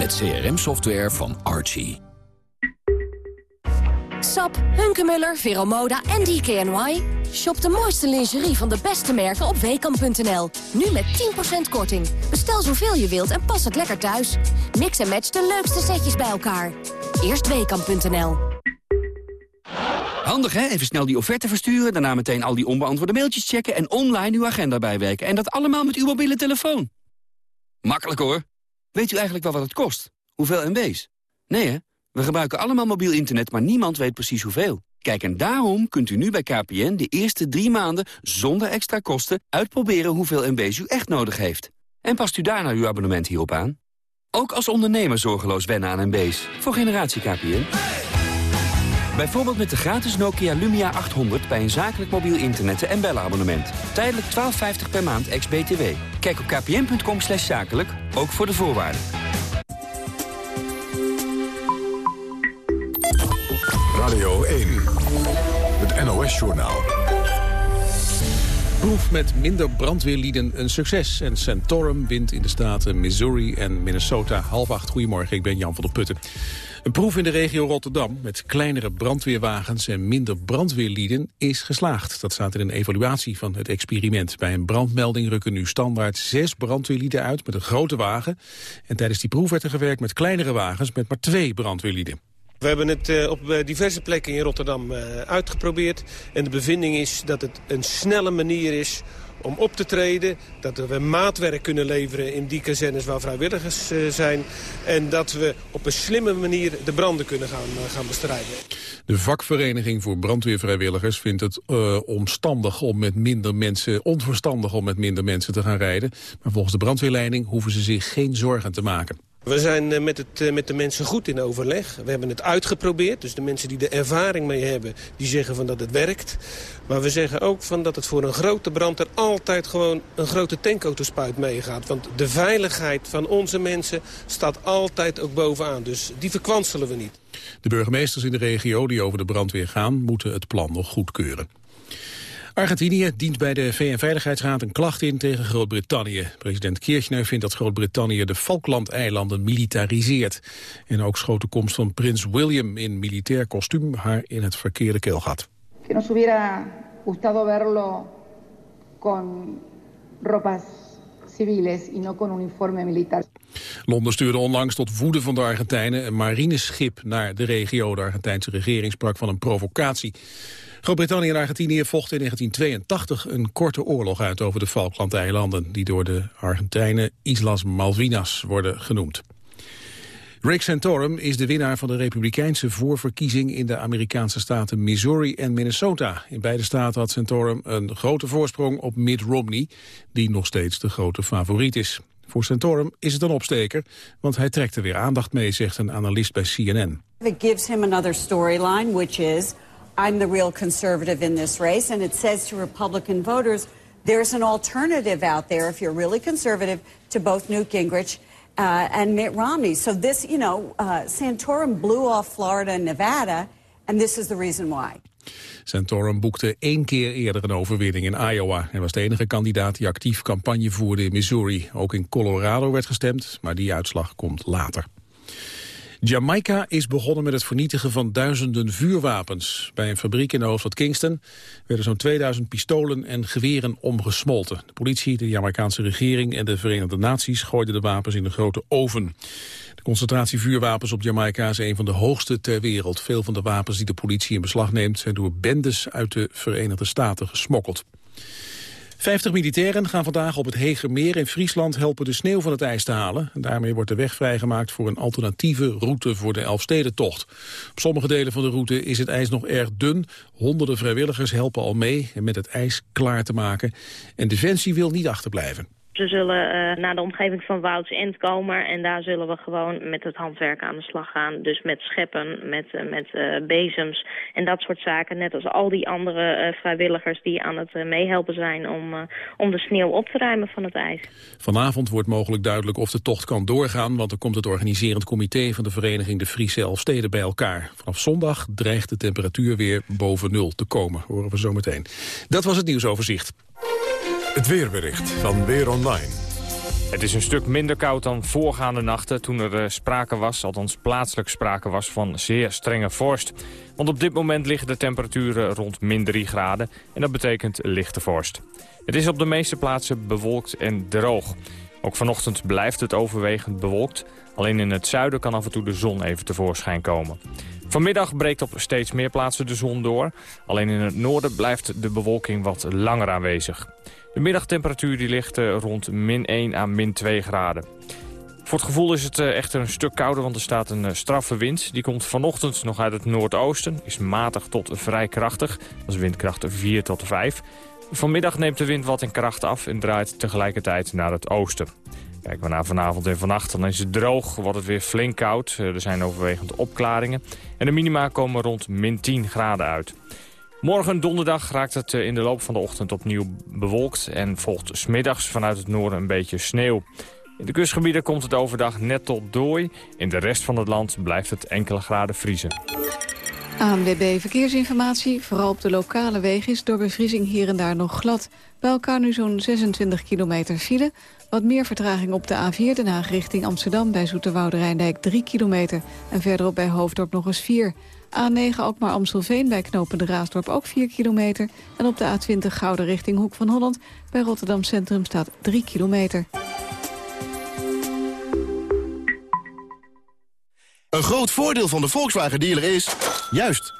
Met CRM-software van Archie. Sap, Hunkemuller, Veromoda en DKNY. Shop de mooiste lingerie van de beste merken op weekamp.nl. Nu met 10% korting. Bestel zoveel je wilt en pas het lekker thuis. Mix en match de leukste setjes bij elkaar. Eerst weekamp.nl. Handig hè? Even snel die offerte versturen, daarna meteen al die onbeantwoorde mailtjes checken... en online uw agenda bijwerken. En dat allemaal met uw mobiele telefoon. Makkelijk hoor. Weet u eigenlijk wel wat het kost? Hoeveel MB's? Nee hè? We gebruiken allemaal mobiel internet, maar niemand weet precies hoeveel. Kijk, en daarom kunt u nu bij KPN de eerste drie maanden zonder extra kosten uitproberen hoeveel MB's u echt nodig heeft. En past u daarna uw abonnement hierop aan? Ook als ondernemer zorgeloos wennen aan MB's. Voor generatie KPN. Bijvoorbeeld met de gratis Nokia Lumia 800 bij een zakelijk mobiel internet- en bellenabonnement. Tijdelijk 12,50 per maand ex-BTW. Kijk op kpn.com slash zakelijk, ook voor de voorwaarden. Radio 1, het NOS-journaal. Proef met minder brandweerlieden een succes. En Santorum wint in de staten Missouri en Minnesota. Half acht, goedemorgen, ik ben Jan van der Putten. Een proef in de regio Rotterdam met kleinere brandweerwagens en minder brandweerlieden is geslaagd. Dat staat in een evaluatie van het experiment. Bij een brandmelding rukken nu standaard zes brandweerlieden uit met een grote wagen. En tijdens die proef werd er gewerkt met kleinere wagens met maar twee brandweerlieden. We hebben het uh, op diverse plekken in Rotterdam uh, uitgeprobeerd. En de bevinding is dat het een snelle manier is om op te treden. Dat we maatwerk kunnen leveren in die kazernes waar vrijwilligers uh, zijn. En dat we op een slimme manier de branden kunnen gaan, gaan bestrijden. De vakvereniging voor brandweervrijwilligers vindt het omstandig om met minder mensen, onverstandig om met minder mensen te gaan rijden. Maar volgens de brandweerleiding hoeven ze zich geen zorgen te maken. We zijn met, het, met de mensen goed in overleg. We hebben het uitgeprobeerd. Dus de mensen die er ervaring mee hebben, die zeggen van dat het werkt. Maar we zeggen ook van dat het voor een grote brand er altijd gewoon een grote tankautospuit meegaat. Want de veiligheid van onze mensen staat altijd ook bovenaan. Dus die verkwanselen we niet. De burgemeesters in de regio die over de brandweer gaan, moeten het plan nog goedkeuren. Argentinië dient bij de VN-veiligheidsraad een klacht in tegen Groot-Brittannië. President Kirchner vindt dat Groot-Brittannië de Falklandeilanden militariseert. En ook schoot de komst van prins William in militair kostuum haar in het verkeerde keelgat. Que nos hubiera gustado verlo con ropas civiles y no con uniforme militar. Londen stuurde onlangs tot woede van de Argentijnen een marineschip naar de regio. De Argentijnse regering sprak van een provocatie. Groot-Brittannië en Argentinië vochten in 1982 een korte oorlog uit over de Falklandeilanden, die door de Argentijnen Islas Malvinas worden genoemd. Rick Santorum is de winnaar van de republikeinse voorverkiezing in de Amerikaanse staten Missouri en Minnesota. In beide staten had Santorum een grote voorsprong op Mitt Romney, die nog steeds de grote favoriet is. Voor Santorum is het een opsteker, want hij trekt er weer aandacht mee, zegt een analist bij CNN. It gives him another storyline, which is I'm the real conservative in this race. And it says to Republican voters, there's an alternative out there, if you're really conservative, to both Newt Gingrich uh, and Mitt Romney. So this, you know, uh, Santorum blew off Florida and Nevada, and this is the reason why. Santorum boekte één keer eerder een overwinning in Iowa. Hij was de enige kandidaat die actief campagne voerde in Missouri. Ook in Colorado werd gestemd, maar die uitslag komt later. Jamaica is begonnen met het vernietigen van duizenden vuurwapens. Bij een fabriek in de hoofdstad Kingston werden zo'n 2000 pistolen en geweren omgesmolten. De politie, de Jamaicaanse regering en de Verenigde Naties gooiden de wapens in een grote oven. De concentratie vuurwapens op Jamaica is een van de hoogste ter wereld. Veel van de wapens die de politie in beslag neemt zijn door bendes uit de Verenigde Staten gesmokkeld. 50 militairen gaan vandaag op het Hegermeer in Friesland helpen de sneeuw van het ijs te halen. En daarmee wordt de weg vrijgemaakt voor een alternatieve route voor de Elfstedentocht. Op sommige delen van de route is het ijs nog erg dun. Honderden vrijwilligers helpen al mee met het ijs klaar te maken. En Defensie wil niet achterblijven. Ze zullen uh, naar de omgeving van Wouds End komen en daar zullen we gewoon met het handwerk aan de slag gaan. Dus met scheppen, met, uh, met uh, bezems en dat soort zaken. Net als al die andere vrijwilligers die aan het meehelpen zijn om, om de sneeuw op te ruimen van het ijs. Vanavond wordt mogelijk duidelijk of de tocht kan doorgaan, want er komt het organiserend comité van de vereniging de Friese Elfsteden bij elkaar. Vanaf zondag dreigt de temperatuur weer boven nul te komen, horen we zo meteen. Dat was het nieuwsoverzicht. Het weerbericht van Weer Online. Het is een stuk minder koud dan voorgaande nachten toen er uh, sprake was, althans plaatselijk sprake was van zeer strenge vorst. Want op dit moment liggen de temperaturen rond min 3 graden en dat betekent lichte vorst. Het is op de meeste plaatsen bewolkt en droog. Ook vanochtend blijft het overwegend bewolkt. Alleen in het zuiden kan af en toe de zon even tevoorschijn komen. Vanmiddag breekt op steeds meer plaatsen de zon door. Alleen in het noorden blijft de bewolking wat langer aanwezig. De middagtemperatuur ligt uh, rond min 1 à min 2 graden. Voor het gevoel is het uh, echter een stuk kouder, want er staat een uh, straffe wind. Die komt vanochtend nog uit het noordoosten, is matig tot vrij krachtig. Dat is windkracht 4 tot 5. Vanmiddag neemt de wind wat in kracht af en draait tegelijkertijd naar het oosten. Kijken we naar vanavond en vannacht, dan is het droog, wordt het weer flink koud. Er zijn overwegend opklaringen. En de minima komen rond min 10 graden uit. Morgen donderdag raakt het in de loop van de ochtend opnieuw bewolkt... en volgt smiddags vanuit het noorden een beetje sneeuw. In de kustgebieden komt het overdag net tot dooi. In de rest van het land blijft het enkele graden vriezen. ANWB Verkeersinformatie. Vooral op de lokale wegen is door bevriezing hier en daar nog glad. Bij elkaar nu zo'n 26 kilometer file. Wat meer vertraging op de A4 Den Haag richting Amsterdam... bij Zoeterwoude Rijndijk 3 kilometer. En verderop bij Hoofddorp nog eens 4. A9 Alkmaar Amstelveen bij knopende Raasdorp ook 4 kilometer. En op de A20 Gouden richting Hoek van Holland... bij Rotterdam Centrum staat 3 kilometer. Een groot voordeel van de Volkswagen dealer is... juist,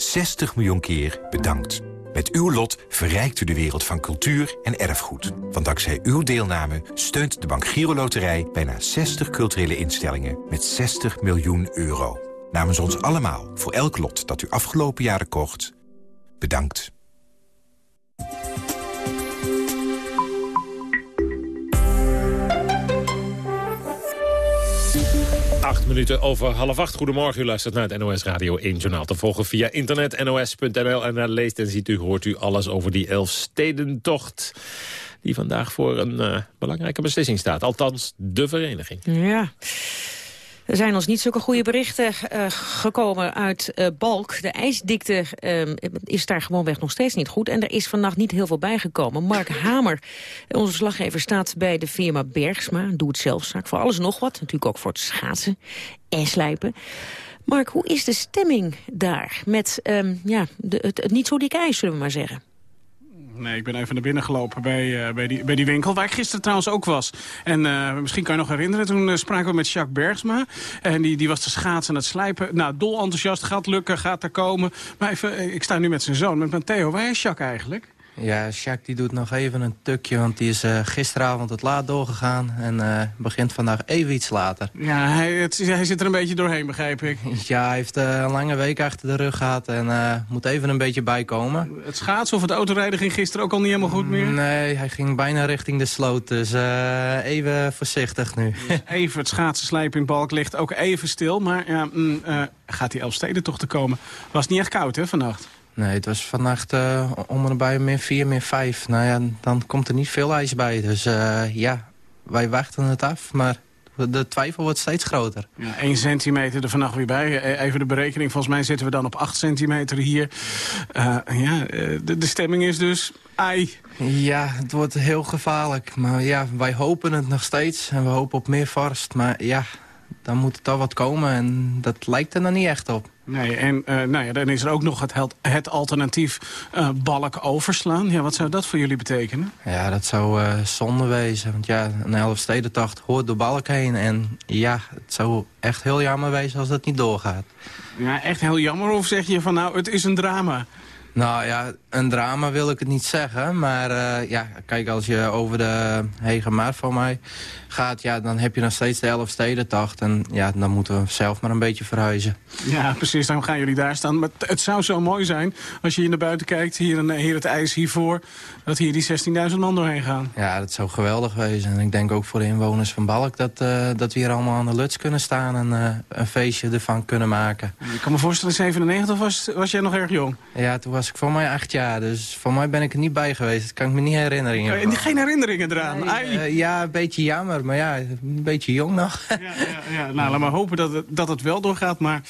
60 miljoen keer bedankt. Met uw lot verrijkt u de wereld van cultuur en erfgoed. Want dankzij uw deelname steunt de Bank Giro Loterij... bijna 60 culturele instellingen met 60 miljoen euro. Namens ons allemaal, voor elk lot dat u afgelopen jaren kocht, bedankt. Acht minuten over half acht. Goedemorgen, u luistert naar het NOS Radio 1 Journaal. Te volgen via internet nos.nl. En daar leest en ziet u, hoort u alles over die Elfstedentocht. Die vandaag voor een uh, belangrijke beslissing staat. Althans, de vereniging. Ja. Er zijn ons niet zulke goede berichten uh, gekomen uit uh, Balk. De ijsdikte uh, is daar gewoonweg nog steeds niet goed. En er is vannacht niet heel veel bijgekomen. Mark Hamer, onze slaggever, staat bij de firma Bergsma. Doe het zelfzaak voor alles nog wat. Natuurlijk ook voor het schaatsen en slijpen. Mark, hoe is de stemming daar met um, ja, de, het, het niet zo dikke ijs, zullen we maar zeggen? Nee, ik ben even naar binnen gelopen bij, uh, bij, die, bij die winkel, waar ik gisteren trouwens ook was. En uh, misschien kan je nog herinneren, toen uh, spraken we met Jacques Bergsma. En die, die was te schaatsen en het slijpen. Nou, dol enthousiast, gaat lukken, gaat er komen. Maar even, ik sta nu met zijn zoon, met Matteo. Waar is Jacques eigenlijk? Ja, Sjaak die doet nog even een tukje, want die is uh, gisteravond het laat doorgegaan. En uh, begint vandaag even iets later. Ja, hij, het, hij, zit er een beetje doorheen, begrijp ik. Ja, hij heeft uh, een lange week achter de rug gehad en moet even een beetje bijkomen. Het schaatsen of het autorijden ging gisteren ook al niet helemaal goed meer? Nee, hij ging bijna richting de sloot, dus even voorzichtig nu. Dus even het schaatsen slijpen in Balk ligt ook even stil, maar ja, mm, gaat die Elfsteden toch te komen? Was niet echt koud, hè, vannacht? Nee, het was vannacht uh, om en bij min 4, min 5. Nou ja, dan komt er niet veel ijs bij. Dus uh, ja, wij wachten het af, maar de twijfel wordt steeds groter. Ja, 1 centimeter er vannacht weer bij. E, even de berekening, volgens mij zitten we dan op 8 centimeter hier. Uh, ja, de, de, stemming is dus ai. Ja, het wordt heel gevaarlijk. Maar ja, wij hopen het nog steeds. En we hopen op meer vorst. Maar ja, dan moet er toch wat komen. En dat lijkt er nog niet echt op. Nee, en uh, nou ja, dan is er ook nog het, het alternatief uh, balk overslaan. Ja, wat zou dat voor jullie betekenen? Ja, dat zou uh, zonde wezen. Want ja, een Elfstedentocht hoort door balk heen. En ja, het zou echt heel jammer wezen als dat niet doorgaat. Ja, echt heel jammer? Of zeg je van nou, het is een drama? Nou ja, een drama wil ik het niet zeggen. Maar uh, ja, kijk, als je over de Hege van mij gaat... Ja, dan heb je nog steeds de Elfstedentocht. En ja, dan moeten we zelf maar een beetje verhuizen. Ja, precies. Dan gaan jullie daar staan. Maar het zou zo mooi zijn als je hier naar buiten kijkt. Hier, hier het ijs hiervoor. Dat hier die 16.000 man doorheen gaan. Ja, dat zou geweldig wezen. En ik denk ook voor de inwoners van Balk... dat, uh, dat we hier allemaal aan de luts kunnen staan... en uh, een feestje ervan kunnen maken. Ik kan me voorstellen, 97 was, was jij nog erg jong? Ja, toen was ik voor mij acht jaar. Dus voor mij ben ik er niet bij geweest. Dat kan ik me niet herinneren. Uh, geen herinneringen eraan? Nee, ja, een beetje jammer. Maar ja, een beetje jong nog. ja, ja, ja. Nou, laat maar hopen dat het, dat het wel doorgaat. Maar,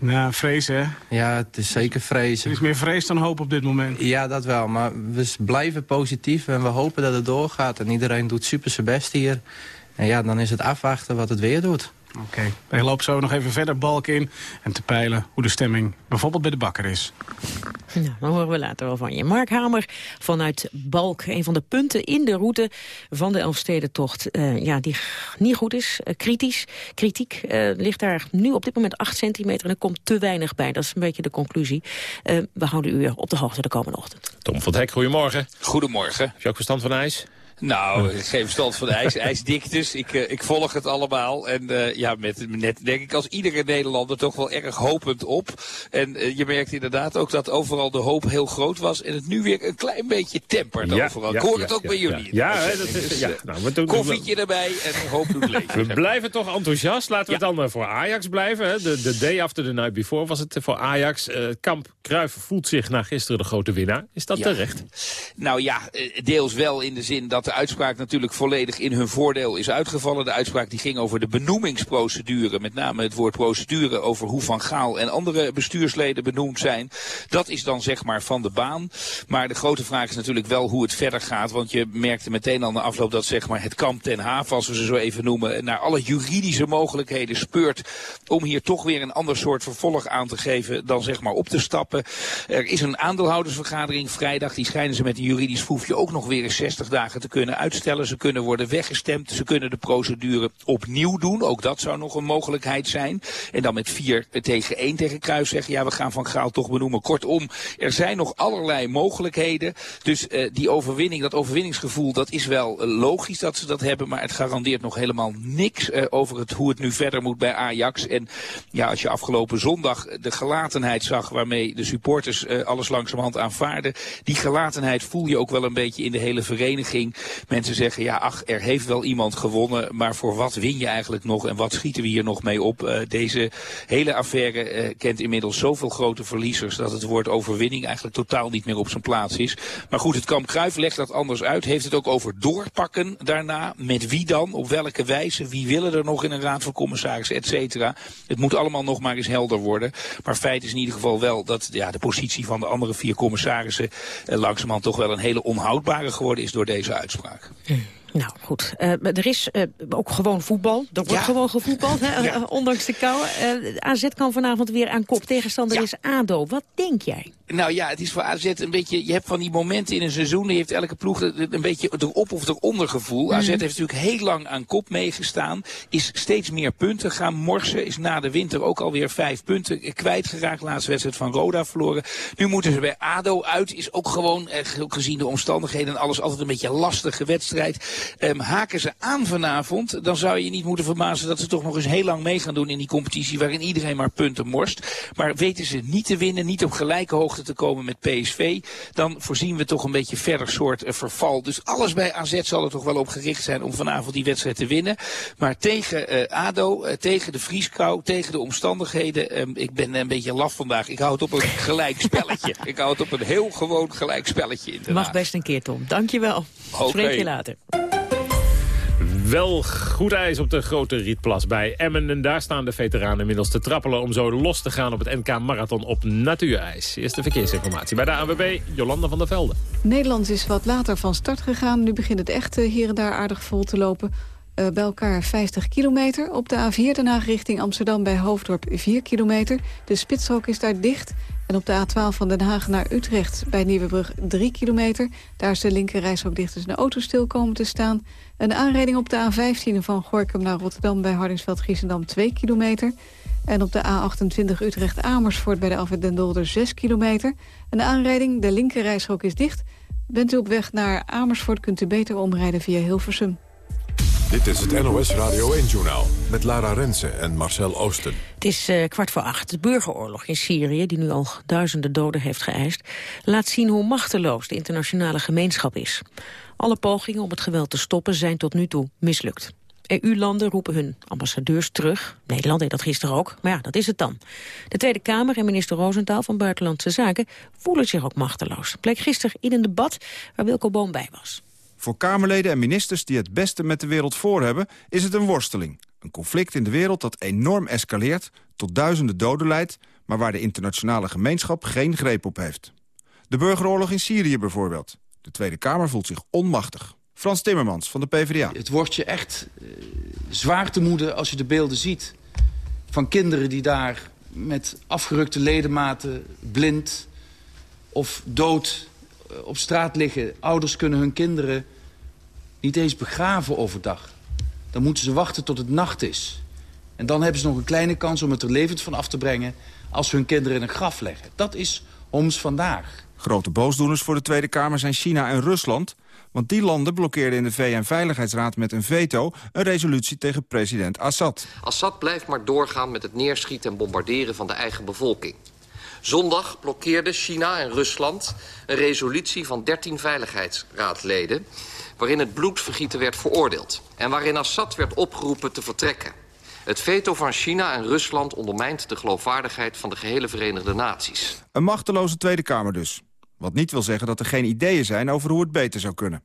nou, vrees hè? Ja, het is zeker vrezen. Er is meer vrees dan hoop op dit moment. Ja, dat wel. Maar we blijven positief en we hopen dat het doorgaat. En iedereen doet super zijn best hier. En ja, dan is het afwachten wat het weer doet. Oké, okay. wij lopen zo nog even verder balk in... en te peilen hoe de stemming bijvoorbeeld bij de bakker is. Nou, dan horen we later wel van je. Mark Hamer vanuit Balk, een van de punten in de route van de Elfstedentocht... Uh, ja, die niet goed is, uh, kritisch. Kritiek uh, ligt daar nu op dit moment 8 centimeter en er komt te weinig bij. Dat is een beetje de conclusie. we houden u op de hoogte de komende ochtend. Tom van Hek, goedemorgen. Goedemorgen. Heb je ook verstand van ijs? Nou, geen verstand van de ijs, [laughs] ijsdiktes. Ik, uh, ik volg het allemaal. En uh, ja, met net denk ik als iedere Nederlander toch wel erg hopend op. En uh, je merkt inderdaad ook dat overal de hoop heel groot was. En het nu weer een klein beetje tempert ja, overal. Ja, ik hoor ja, het ook bij jullie. Ja, dat is, ja. Nou, we doen, koffietje erbij en hoop doet leven. We blijven toch enthousiast. Laten we dan voor Ajax blijven. Hè. De, de day after the night before was het voor Ajax. Kamp Kruijff voelt zich na gisteren de grote winnaar. Is dat terecht? Nou ja, deels wel in de zin dat de uitspraak natuurlijk volledig in hun voordeel is uitgevallen. De uitspraak die ging over de benoemingsprocedure. Met name het woord procedure over hoe Van Gaal en andere bestuursleden benoemd zijn. Dat is dan zeg maar van de baan. Maar de grote vraag is natuurlijk wel hoe het verder gaat. Want je merkte meteen al na afloop dat zeg maar het kamp ten haven, als we ze zo even noemen, naar alle juridische mogelijkheden speurt om hier toch weer een ander soort vervolg aan te geven dan zeg maar op te stappen. Er is een aandeelhoudersvergadering vrijdag. Die schijnen ze met een juridisch proefje ook nog weer eens 60 dagen te kunnen uitstellen. Ze kunnen worden weggestemd. Ze kunnen de procedure opnieuw doen. Ook dat zou nog een mogelijkheid zijn. En dan met vier tegen één tegen Kruis zeggen... ja, we gaan Van Gaal toch benoemen. Kortom, er zijn nog allerlei mogelijkheden. Dus uh, die overwinning, dat overwinningsgevoel... dat is wel uh, logisch dat ze dat hebben... maar het garandeert nog helemaal niks uh, over het, hoe het nu verder moet bij Ajax. En ja, als je afgelopen zondag de gelatenheid zag... waarmee de supporters alles langzamerhand aanvaarden... die gelatenheid voel je ook wel een beetje in de hele vereniging mensen zeggen, ja ach, er heeft wel iemand gewonnen, maar voor wat win je eigenlijk nog en wat schieten we hier nog mee op? Uh, deze hele affaire uh, kent inmiddels zoveel grote verliezers dat het woord overwinning eigenlijk totaal niet meer op zijn plaats is. Maar goed, het kamp Kruif legt dat anders uit. Heeft het ook over doorpakken daarna. Met wie dan? Op welke wijze? Wie willen er nog in een raad van commissarissen, et cetera? Het moet allemaal nog maar eens helder worden. Maar feit is in ieder geval wel dat ja, de positie van de andere vier commissarissen uh, langzamerhand toch wel een hele onhoudbare geworden is door deze uitspraak vraag. Nou, goed. Uh, er is uh, ook gewoon voetbal. Er wordt gewoon gevoetbald, hè, [laughs] ja. ondanks de kou. Uh, AZ kan vanavond weer aan kop. Tegenstander ja. is ADO. Wat denk jij? Nou ja, het is voor AZ een beetje... Je hebt van die momenten in een seizoen... Die heeft elke ploeg een beetje erop of eronder gevoel. Mhm. AZ heeft natuurlijk heel lang aan kop meegestaan. Is steeds meer punten gaan morsen. Is na de winter ook alweer vijf punten kwijtgeraakt. Laatste wedstrijd van Roda verloren. Nu moeten ze bij ADO uit. Is ook gewoon, eh, gezien de omstandigheden en alles, altijd een beetje een lastige wedstrijd. Ehm, haken ze aan vanavond, dan zou je niet moeten verbazen dat ze toch nog eens heel lang mee gaan doen in die competitie waarin iedereen maar punten morst. Maar weten ze niet te winnen, niet op gelijke hoogte te komen met PSV, dan voorzien we toch een beetje verder soort eh, verval. Dus alles bij AZ zal er toch wel op gericht zijn om vanavond die wedstrijd te winnen. Maar tegen eh, ADO, eh, tegen de vrieskou, tegen de omstandigheden, ehm, ik ben een beetje laf vandaag. Ik hou het op een [laughs] gelijk spelletje. ik hou het op een heel gewoon gelijk spelletje in Den Mag best een keer, Tom. Dankjewel. Oké. Spreek je later. Wel goed ijs op de grote Rietplas bij Emmen. En daar staan de veteranen inmiddels te trappelen... om zo los te gaan op het NK Marathon op natuurijs. Eerste verkeersinformatie bij de ANWB, Jolanda van der Velde. Nederland is wat later van start gegaan. Nu begint het echt hier en daar aardig vol te lopen. Eh, bij elkaar 50 kilometer. Op de A4 Den Haag richting Amsterdam bij Hoofddorp 4 kilometer. De spitsstrook is daar dicht. En op de A12 van Den Haag naar Utrecht bij Nieuwebrug 3 kilometer. Daar is de linkerrijstrook dicht, dus een auto stil komen te staan. Een aanrijding op de A15 van Gorkum naar Rotterdam bij Hardingsveld-Giessendam 2 kilometer. En op de A28 Utrecht-Amersfoort bij de Afwet Den Dolder 6 kilometer. Een aanrijding, de linkerrijstrook is dicht. Bent u op weg naar Amersfoort kunt u beter omrijden via Hilversum. Dit is het NOS Radio 1-journaal met Lara Rensen en Marcel Oosten. Het is eh, kwart voor acht. De burgeroorlog in Syrië, die nu al duizenden doden heeft geëist... laat zien hoe machteloos de internationale gemeenschap is. Alle pogingen om het geweld te stoppen zijn tot nu toe mislukt. EU-landen roepen hun ambassadeurs terug. Nederland deed dat gisteren ook, maar ja, dat is het dan. De Tweede Kamer en minister Roosentaal van Buitenlandse Zaken... voelen zich ook machteloos. Bleek gisteren in een debat waar Wilco Boom bij was. Voor Kamerleden en ministers die het beste met de wereld voor hebben... is het een worsteling. Een conflict in de wereld dat enorm escaleert... tot duizenden doden leidt... maar waar de internationale gemeenschap geen greep op heeft. De burgeroorlog in Syrië bijvoorbeeld. De Tweede Kamer voelt zich onmachtig. Frans Timmermans van de PvdA. Het wordt je echt uh, zwaar te moeden als je de beelden ziet... van kinderen die daar met afgerukte ledematen, blind of dood op straat liggen. Ouders kunnen hun kinderen niet eens begraven overdag. Dan moeten ze wachten tot het nacht is. En dan hebben ze nog een kleine kans om het er levend van af te brengen... als ze hun kinderen in een graf leggen. Dat is Homs vandaag. Grote boosdoeners voor de Tweede Kamer zijn China en Rusland... want die landen blokkeerden in de VN-veiligheidsraad met een veto... een resolutie tegen president Assad. Assad blijft maar doorgaan met het neerschieten en bombarderen van de eigen bevolking. Zondag blokkeerden China en Rusland een resolutie van 13 veiligheidsraadleden... waarin het bloedvergieten werd veroordeeld... en waarin Assad werd opgeroepen te vertrekken. Het veto van China en Rusland ondermijnt de geloofwaardigheid van de gehele Verenigde Naties. Een machteloze Tweede Kamer dus. Wat niet wil zeggen dat er geen ideeën zijn over hoe het beter zou kunnen.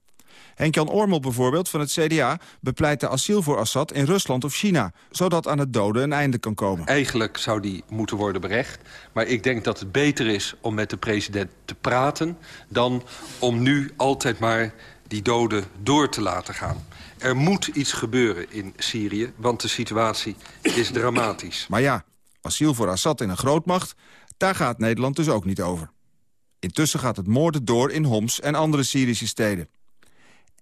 Henk-Jan Ormel bijvoorbeeld van het CDA bepleitte asiel voor Assad in Rusland of China... zodat aan het doden een einde kan komen. Eigenlijk zou die moeten worden berecht. Maar ik denk dat het beter is om met de president te praten... dan om nu altijd maar die doden door te laten gaan. Er moet iets gebeuren in Syrië, want de situatie is dramatisch. Maar ja, asiel voor Assad in een grootmacht, daar gaat Nederland dus ook niet over. Intussen gaat het moorden door in Homs en andere Syrische steden.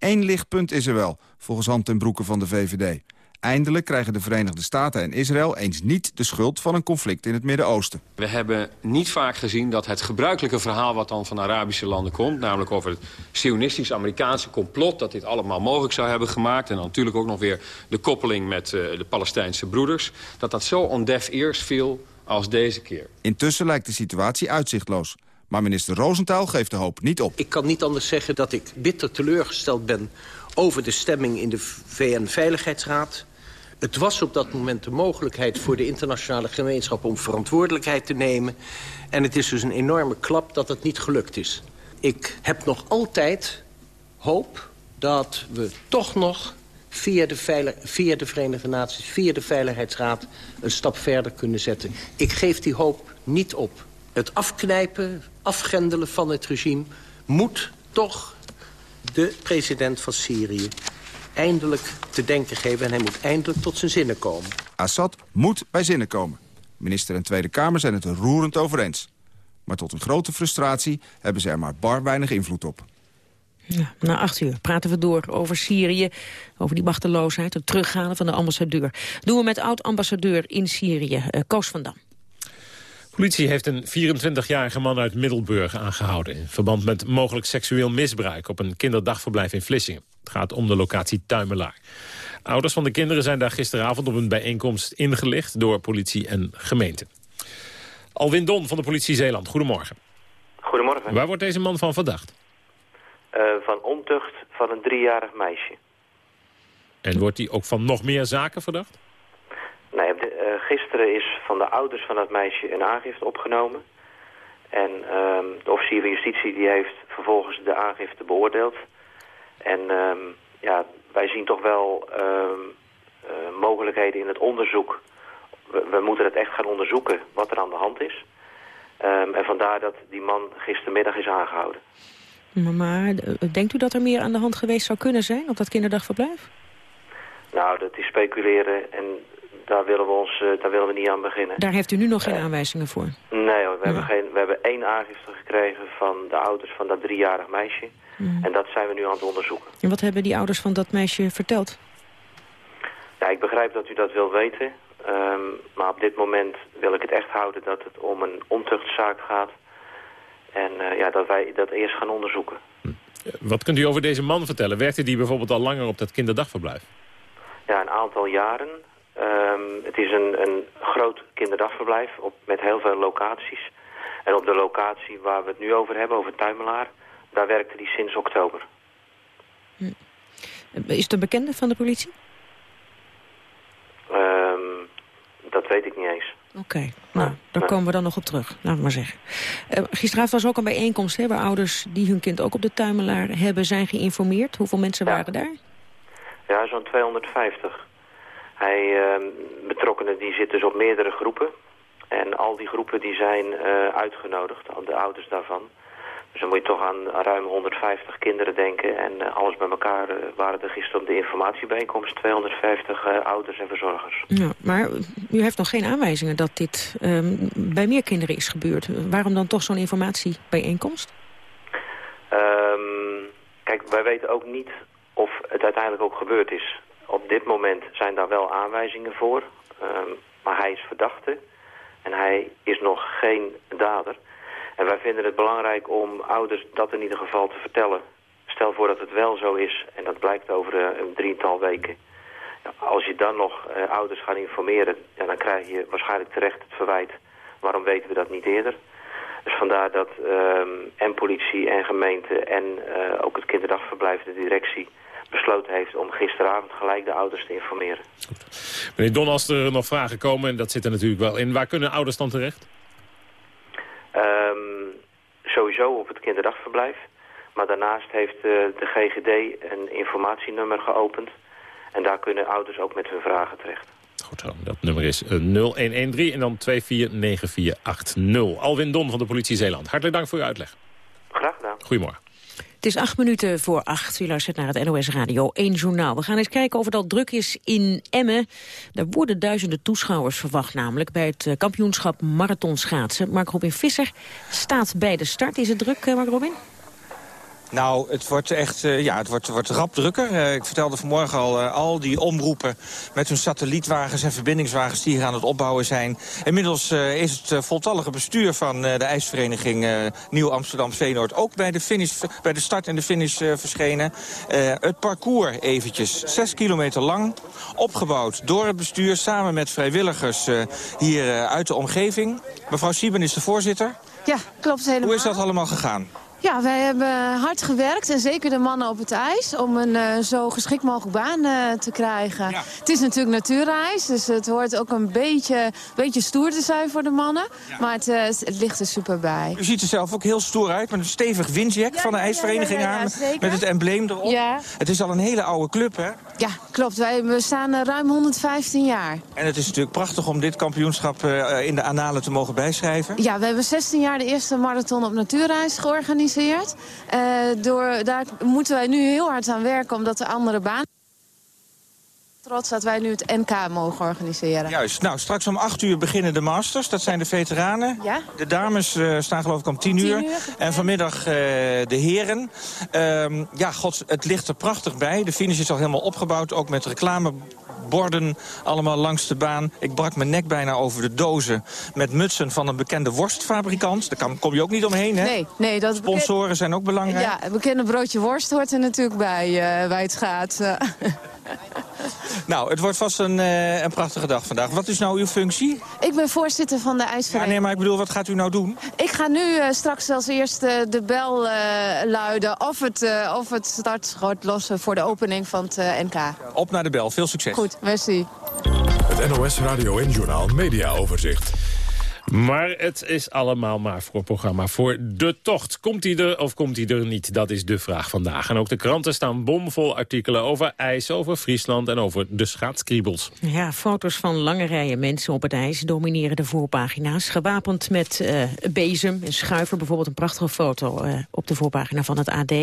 Eén lichtpunt is er wel, volgens Hand en Broeken van de VVD. Eindelijk krijgen de Verenigde Staten en Israël eens niet de schuld van een conflict in het Midden-Oosten. We hebben niet vaak gezien dat het gebruikelijke verhaal wat dan van Arabische landen komt... namelijk over het Sionistisch-Amerikaanse complot... dat dit allemaal mogelijk zou hebben gemaakt... en dan natuurlijk ook nog weer de koppeling met uh, de Palestijnse broeders... dat dat zo on deaf ears viel als deze keer. Intussen lijkt de situatie uitzichtloos. Maar minister Roosentaal geeft de hoop niet op. Ik kan niet anders zeggen dat ik bitter teleurgesteld ben... over de stemming in de VN-veiligheidsraad. Het was op dat moment de mogelijkheid voor de internationale gemeenschap... om verantwoordelijkheid te nemen. En het is dus een enorme klap dat het niet gelukt is. Ik heb nog altijd hoop dat we toch nog via de, via de Verenigde Naties... via de Veiligheidsraad een stap verder kunnen zetten. Ik geef die hoop niet op. Het afknijpen, afgrendelen van het regime... moet toch de president van Syrië eindelijk te denken geven... en hij moet eindelijk tot zijn zinnen komen. Assad moet bij zinnen komen. Minister en Tweede Kamer zijn het er roerend over eens. Maar tot een grote frustratie hebben ze er maar bar weinig invloed op. Ja, na acht uur praten we door over Syrië, over die machteloosheid, het terughalen van de ambassadeur. Doen we met oud-ambassadeur in Syrië, uh, Koos van Dam. Politie heeft een 24-jarige man uit Middelburg aangehouden... in verband met mogelijk seksueel misbruik op een kinderdagverblijf in Vlissingen. Het gaat om de locatie Tuimelaar. Ouders van de kinderen zijn daar gisteravond op een bijeenkomst ingelicht... door politie en gemeente. Alwin Don van de politie Zeeland, goedemorgen. Goedemorgen. Waar wordt deze man van verdacht? Uh, van ontucht van een driejarig meisje. En wordt hij ook van nog meer zaken verdacht? Nee, gisteren is van de ouders van dat meisje een aangifte opgenomen. En um, de officier van justitie die heeft vervolgens de aangifte beoordeeld. En um, ja, wij zien toch wel um, uh, mogelijkheden in het onderzoek. We, we, moeten het echt gaan onderzoeken wat er aan de hand is. en vandaar dat die man gistermiddag is aangehouden. Maar, maar denkt u dat er meer aan de hand geweest zou kunnen zijn op dat kinderdagverblijf? Nou, dat is speculeren en daar willen we, ons, uh, daar willen we niet aan beginnen. Daar heeft u nu nog geen uh, aanwijzingen voor? Nee hoor, we, ja. hebben geen, we hebben één aangifte gekregen van de ouders van dat driejarig meisje. Mm. En dat zijn we nu aan het onderzoeken. En wat hebben die ouders van dat meisje verteld? Ja, ik begrijp dat u dat wilt weten. Um, maar op dit moment wil ik het echt houden dat het om een ontuchtzaak gaat. En uh, ja, dat wij dat eerst gaan onderzoeken. Wat kunt u over deze man vertellen? Werkte die bijvoorbeeld al langer op dat kinderdagverblijf? Ja, een aantal jaren. Um, het is een, een groot kinderdagverblijf op, met heel veel locaties. En op de locatie waar we het nu over hebben, over Tuimelaar, daar werkte hij sinds oktober. Hm. Is het een bekende van de politie? Um, dat weet ik niet eens. Oké, okay. nou, daar nee. komen we dan nog op terug, we maar zeggen. Uh, gisteravond was ook een bijeenkomst hè, waar ouders die hun kind ook op de Tuimelaar hebben zijn geïnformeerd. Hoeveel mensen ja. waren daar? Ja, zo'n 250. Hij, uh, betrokkenen die zitten dus op meerdere groepen. En al die groepen die zijn uh, uitgenodigd, de ouders daarvan. Dus dan moet je toch aan ruim 150 kinderen denken. En uh, alles bij elkaar uh, waren er gisteren op de informatiebijeenkomst 250 ouders en verzorgers. Ja, maar u heeft nog geen aanwijzingen dat dit um, bij meer kinderen is gebeurd. Waarom dan toch zo'n informatiebijeenkomst? Um, kijk, wij weten ook niet of het uiteindelijk ook gebeurd is. Op dit moment zijn daar wel aanwijzingen voor. Um, maar hij is verdachte. En hij is nog geen dader. En wij vinden het belangrijk om ouders dat in ieder geval te vertellen. Stel voor dat het wel zo is. En dat blijkt over uh, een drietal weken. Als je dan nog uh, ouders gaat informeren. Ja, dan krijg je waarschijnlijk terecht het verwijt. Waarom weten we dat niet eerder? Dus vandaar dat um, en politie en gemeente en uh, ook het kinderdagverblijf, de directie besloten heeft om gisteravond gelijk de ouders te informeren. Goed. Meneer Don, als er nog vragen komen, en dat zit er natuurlijk wel in, waar kunnen ouders dan terecht? Um, sowieso op het kinderdagverblijf. Maar daarnaast heeft uh, de GGD een informatienummer geopend. En daar kunnen ouders ook met hun vragen terecht. Goed zo, dat nummer is uh, 0113 en dan 249480. Alwin Don van de politie Zeeland, hartelijk dank voor uw uitleg. Graag gedaan. Goedemorgen. Het is acht minuten voor acht. U luistert naar het NOS Radio 1 Journaal. We gaan eens kijken of het al druk is in Emmen. Daar worden duizenden toeschouwers verwacht namelijk... bij het kampioenschap marathonschaatsen. Mark Robin Visser staat bij de start. Is het druk, Mark Robin? Nou, het wordt echt uh, ja, het wordt, wordt rap drukker. Uh, ik vertelde vanmorgen al, uh, al die omroepen met hun satellietwagens en verbindingswagens die hier aan het opbouwen zijn. Inmiddels is het voltallige bestuur van de ijsvereniging Nieuw Amsterdam Zeenoord ook bij de, finish, bij de start en de finish verschenen. het parcours eventjes, zes kilometer lang, opgebouwd door het bestuur samen met vrijwilligers hier uit de omgeving. Mevrouw Sieben is de voorzitter. Ja, klopt helemaal. Hoe is dat allemaal gegaan? Ja, wij hebben hard gewerkt en zeker de mannen op het ijs... om een uh, zo geschikt mogelijk baan uh, te krijgen. Ja. Het is natuurlijk natuurijs, dus het hoort ook een beetje, beetje stoer te zijn voor de mannen. Ja. Maar het, uh, het, ligt er super bij. U ziet er zelf ook heel stoer uit met een stevig windjack ja, van de ijsvereniging aan. Met het embleem erop. Het is al een hele oude club, hè? Ja, klopt. Wij we staan ruim 115 jaar. En het is natuurlijk prachtig om dit kampioenschap in de analen te mogen bijschrijven. Ja, we hebben 16 jaar de eerste marathon op natuurijs georganiseerd. Uh, door, daar moeten wij nu heel hard aan werken, omdat de andere baan... Trots dat wij nu het NK mogen organiseren. Juist. Nou, straks om 8 uur beginnen de Masters. Dat zijn de veteranen. Ja? De dames uh, staan geloof ik om 10 uur. uur en vanmiddag uh, de heren. Um, ja, god, het ligt er prachtig bij. De finish is al helemaal opgebouwd, ook met reclame borden allemaal langs de baan. Ik brak mijn nek bijna over de dozen met mutsen van een bekende worstfabrikant. Daar kan, kom je ook niet omheen, hè? Nee, nee. Dat Sponsoren zijn ook belangrijk. Ja, bekende broodje worst hoort er natuurlijk bij, uh, bij het schaatsen. [laughs] [laughs] nou, het wordt vast een, uh, een prachtige dag vandaag. Wat is nou uw functie? Ik ben voorzitter van de ijsvereniging. Ja, nee, maar ik bedoel, wat gaat u nou doen? Ik ga nu uh, straks als eerste de bel uh, luiden of het, of het startschot lossen voor de opening van het NK. Op naar de bel, veel succes. Goed, merci. Het NOS Radio en Journaal Media Overzicht. Maar het is allemaal maar voor programma voor de tocht. Komt hij er of komt hij er niet? Dat is de vraag vandaag. En ook de kranten staan bomvol artikelen over ijs, over Friesland en over de schaatskriebels. Ja, foto's van lange rijen mensen op het ijs domineren de voorpagina's. Gewapend met uh, bezem en schuiver. Bijvoorbeeld een prachtige foto uh, op de voorpagina van het AD.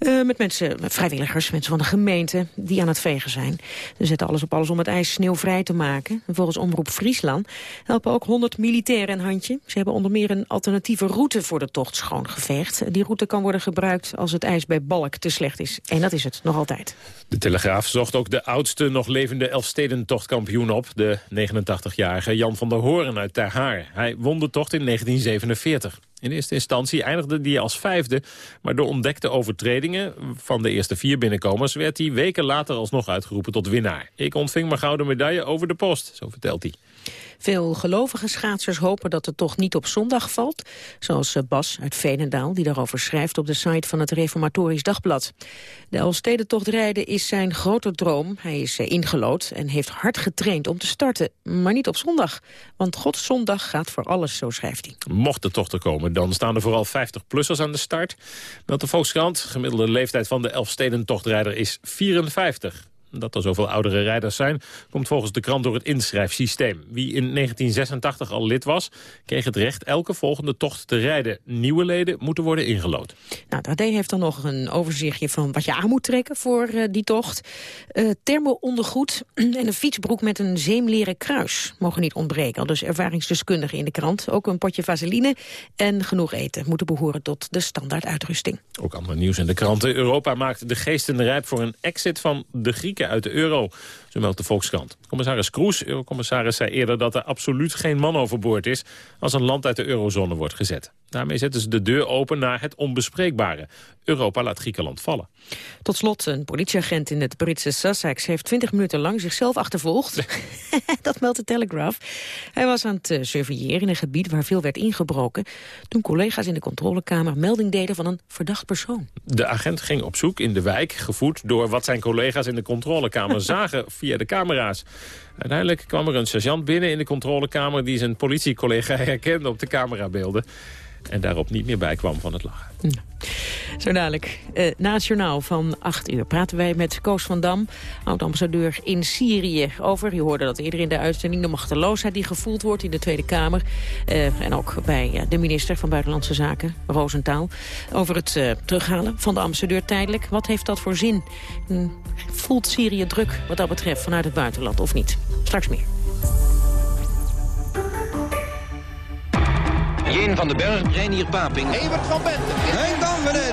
Uh, met mensen, vrijwilligers, mensen van de gemeente die aan het vegen zijn. Ze zetten alles op alles om het ijs sneeuwvrij te maken. En volgens Omroep Friesland helpen ook 100 militairen een handje. Ze hebben onder meer een alternatieve route voor de tocht schoongeveegd. Die route kan worden gebruikt als het ijs bij Balk te slecht is. En dat is het, nog altijd. De Telegraaf zocht ook de oudste nog levende Elfstedentochtkampioen op. De 89-jarige Jan van der Hoorn uit Ter Haar. Hij won de tocht in 1947. In eerste instantie eindigde hij als vijfde, maar door ontdekte overtredingen van de eerste vier binnenkomers werd hij weken later alsnog uitgeroepen tot winnaar. Ik ontving mijn gouden medaille over de post, zo vertelt hij. Veel gelovige schaatsers hopen dat het toch niet op zondag valt. Zoals eh, Bas uit Veenendaal, die daarover schrijft op de site van het Reformatorisch Dagblad. De Elfstedentocht rijden is zijn grote droom. Hij is eh, ingelood en heeft hard getraind om te starten. Maar niet op zondag, want Gods zondag gaat voor alles, zo schrijft hij. Mocht de tocht er komen, dan staan er vooral 50-plussers aan de start. Met de Volkskrant, gemiddelde leeftijd van de Elfstedentochtrijder is 54. Dat er zoveel oudere rijders zijn, komt volgens de krant door het inschrijfsysteem. Wie in 1986 al lid was, kreeg het recht elke volgende tocht te rijden. Nieuwe leden moeten worden ingelood. Nou, de AD heeft dan nog een overzichtje van wat je aan moet trekken voor uh, die tocht. Uh, thermo-ondergoed en een fietsbroek met een zeemleren kruis mogen niet ontbreken. Dus ervaringsdeskundigen in de krant. Ook een potje vaseline en genoeg eten moeten behoren tot de standaard uitrusting. Ook ander nieuws in de kranten. Europa maakt de geesten rijp voor een exit van de Grieken uit de euro, zo meldt de Volkskrant. Commissaris Kroes, eurocommissaris, zei eerder dat er absoluut geen man overboord is als een land uit de eurozone wordt gezet. Daarmee zetten ze de deur open naar het onbespreekbare. Europa laat Griekenland vallen. Tot slot, een politieagent in het Britse Sussex heeft 20 minuten lang zichzelf achtervolgd. [laughs] dat meldt de Telegraph. Hij was aan het uh, surveilleren in een gebied waar veel werd ingebroken... toen collega's in de controlekamer melding deden van een verdacht persoon. De agent ging op zoek in de wijk, gevoed door wat zijn collega's in de controlekamer [laughs] zagen via de camera's. Uiteindelijk kwam er een sergeant binnen in de controlekamer... die zijn politiecollega [laughs] herkende op de camerabeelden en daarop niet meer bij kwam van het lachen. Hm. Zo dadelijk, journaal van 8 uur praten wij met Koos van Dam, oud-ambassadeur in Syrië, over, je hoorde dat eerder in de uitzending, de machteloosheid die gevoeld wordt in de Tweede Kamer. Uh, en ook bij uh, de minister van Buitenlandse Zaken, Roosentaal, over het terughalen van de ambassadeur tijdelijk. Wat heeft dat voor zin? Hm, voelt Syrië druk wat dat betreft vanuit het buitenland of niet? Straks meer. Van den Berg, Reinier Paping. Evert van Benten. Henk.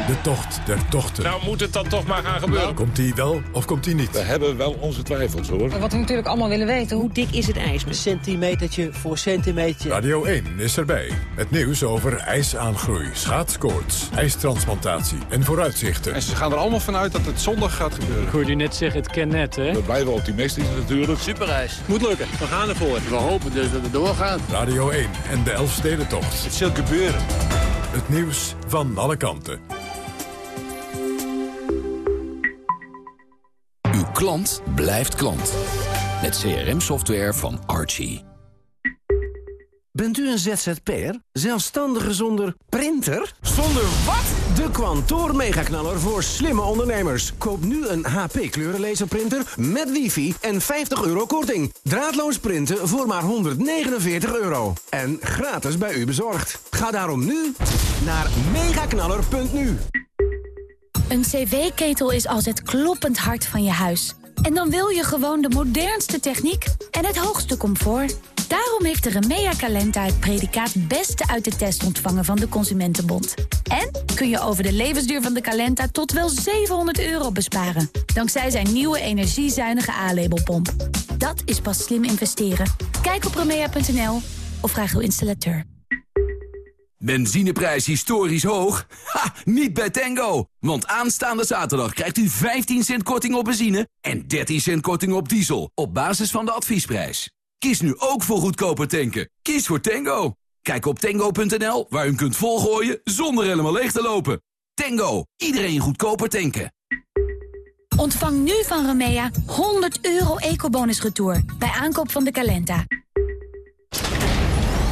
De tocht der tochten. Nou moet het dan toch maar gaan gebeuren. Nou, komt die wel of komt die niet? We hebben wel onze twijfels hoor. Wat we natuurlijk allemaal willen weten, hoe dik is het ijs? Een centimetertje voor centimetertje. Radio 1 is erbij. Het nieuws over ijsaangroei, schaatskoorts, ijstransplantatie en vooruitzichten. En ze gaan er allemaal vanuit dat het zondag gaat gebeuren. Ik hoorde u net zeggen, het kan net hè? We blijven optimistisch natuurlijk. Superijs. Moet lukken. We gaan ervoor. We hopen dus dat het doorgaat. Radio 1 en de Elfstedentocht. Het zal gebeuren. Het nieuws van alle kanten. Uw klant blijft klant. Met CRM-software van Archie. Bent u een ZZP'er? Zelfstandige zonder printer? Zonder wat? De Kwantoor Megaknaller voor slimme ondernemers. Koop nu een HP kleurenlaserprinter met wifi en 50 euro korting. Draadloos printen voor maar 149 euro. En gratis bij u bezorgd. Ga daarom nu naar megaknaller.nu. Een cv-ketel is als het kloppend hart van je huis. En dan wil je gewoon de modernste techniek en het hoogste comfort. Daarom heeft de Remea Calenta het predicaat Beste uit de test ontvangen van de Consumentenbond. En kun je over de levensduur van de Calenta tot wel 700 euro besparen. Dankzij zijn nieuwe energiezuinige A-labelpomp. Dat is pas slim investeren. Kijk op remea.nl of vraag uw installateur. Benzineprijs historisch hoog? Ha, niet bij Tango! Want aanstaande zaterdag krijgt u 15 cent korting op benzine... en 13 cent korting op diesel, op basis van de adviesprijs. Kies nu ook voor goedkoper tanken. Kies voor Tango. Kijk op tango.nl, waar u kunt volgooien zonder helemaal leeg te lopen. Tango, iedereen goedkoper tanken. Ontvang nu van Remea 100 euro ecobonus retour bij aankoop van de Calenta.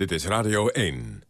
Dit is Radio 1.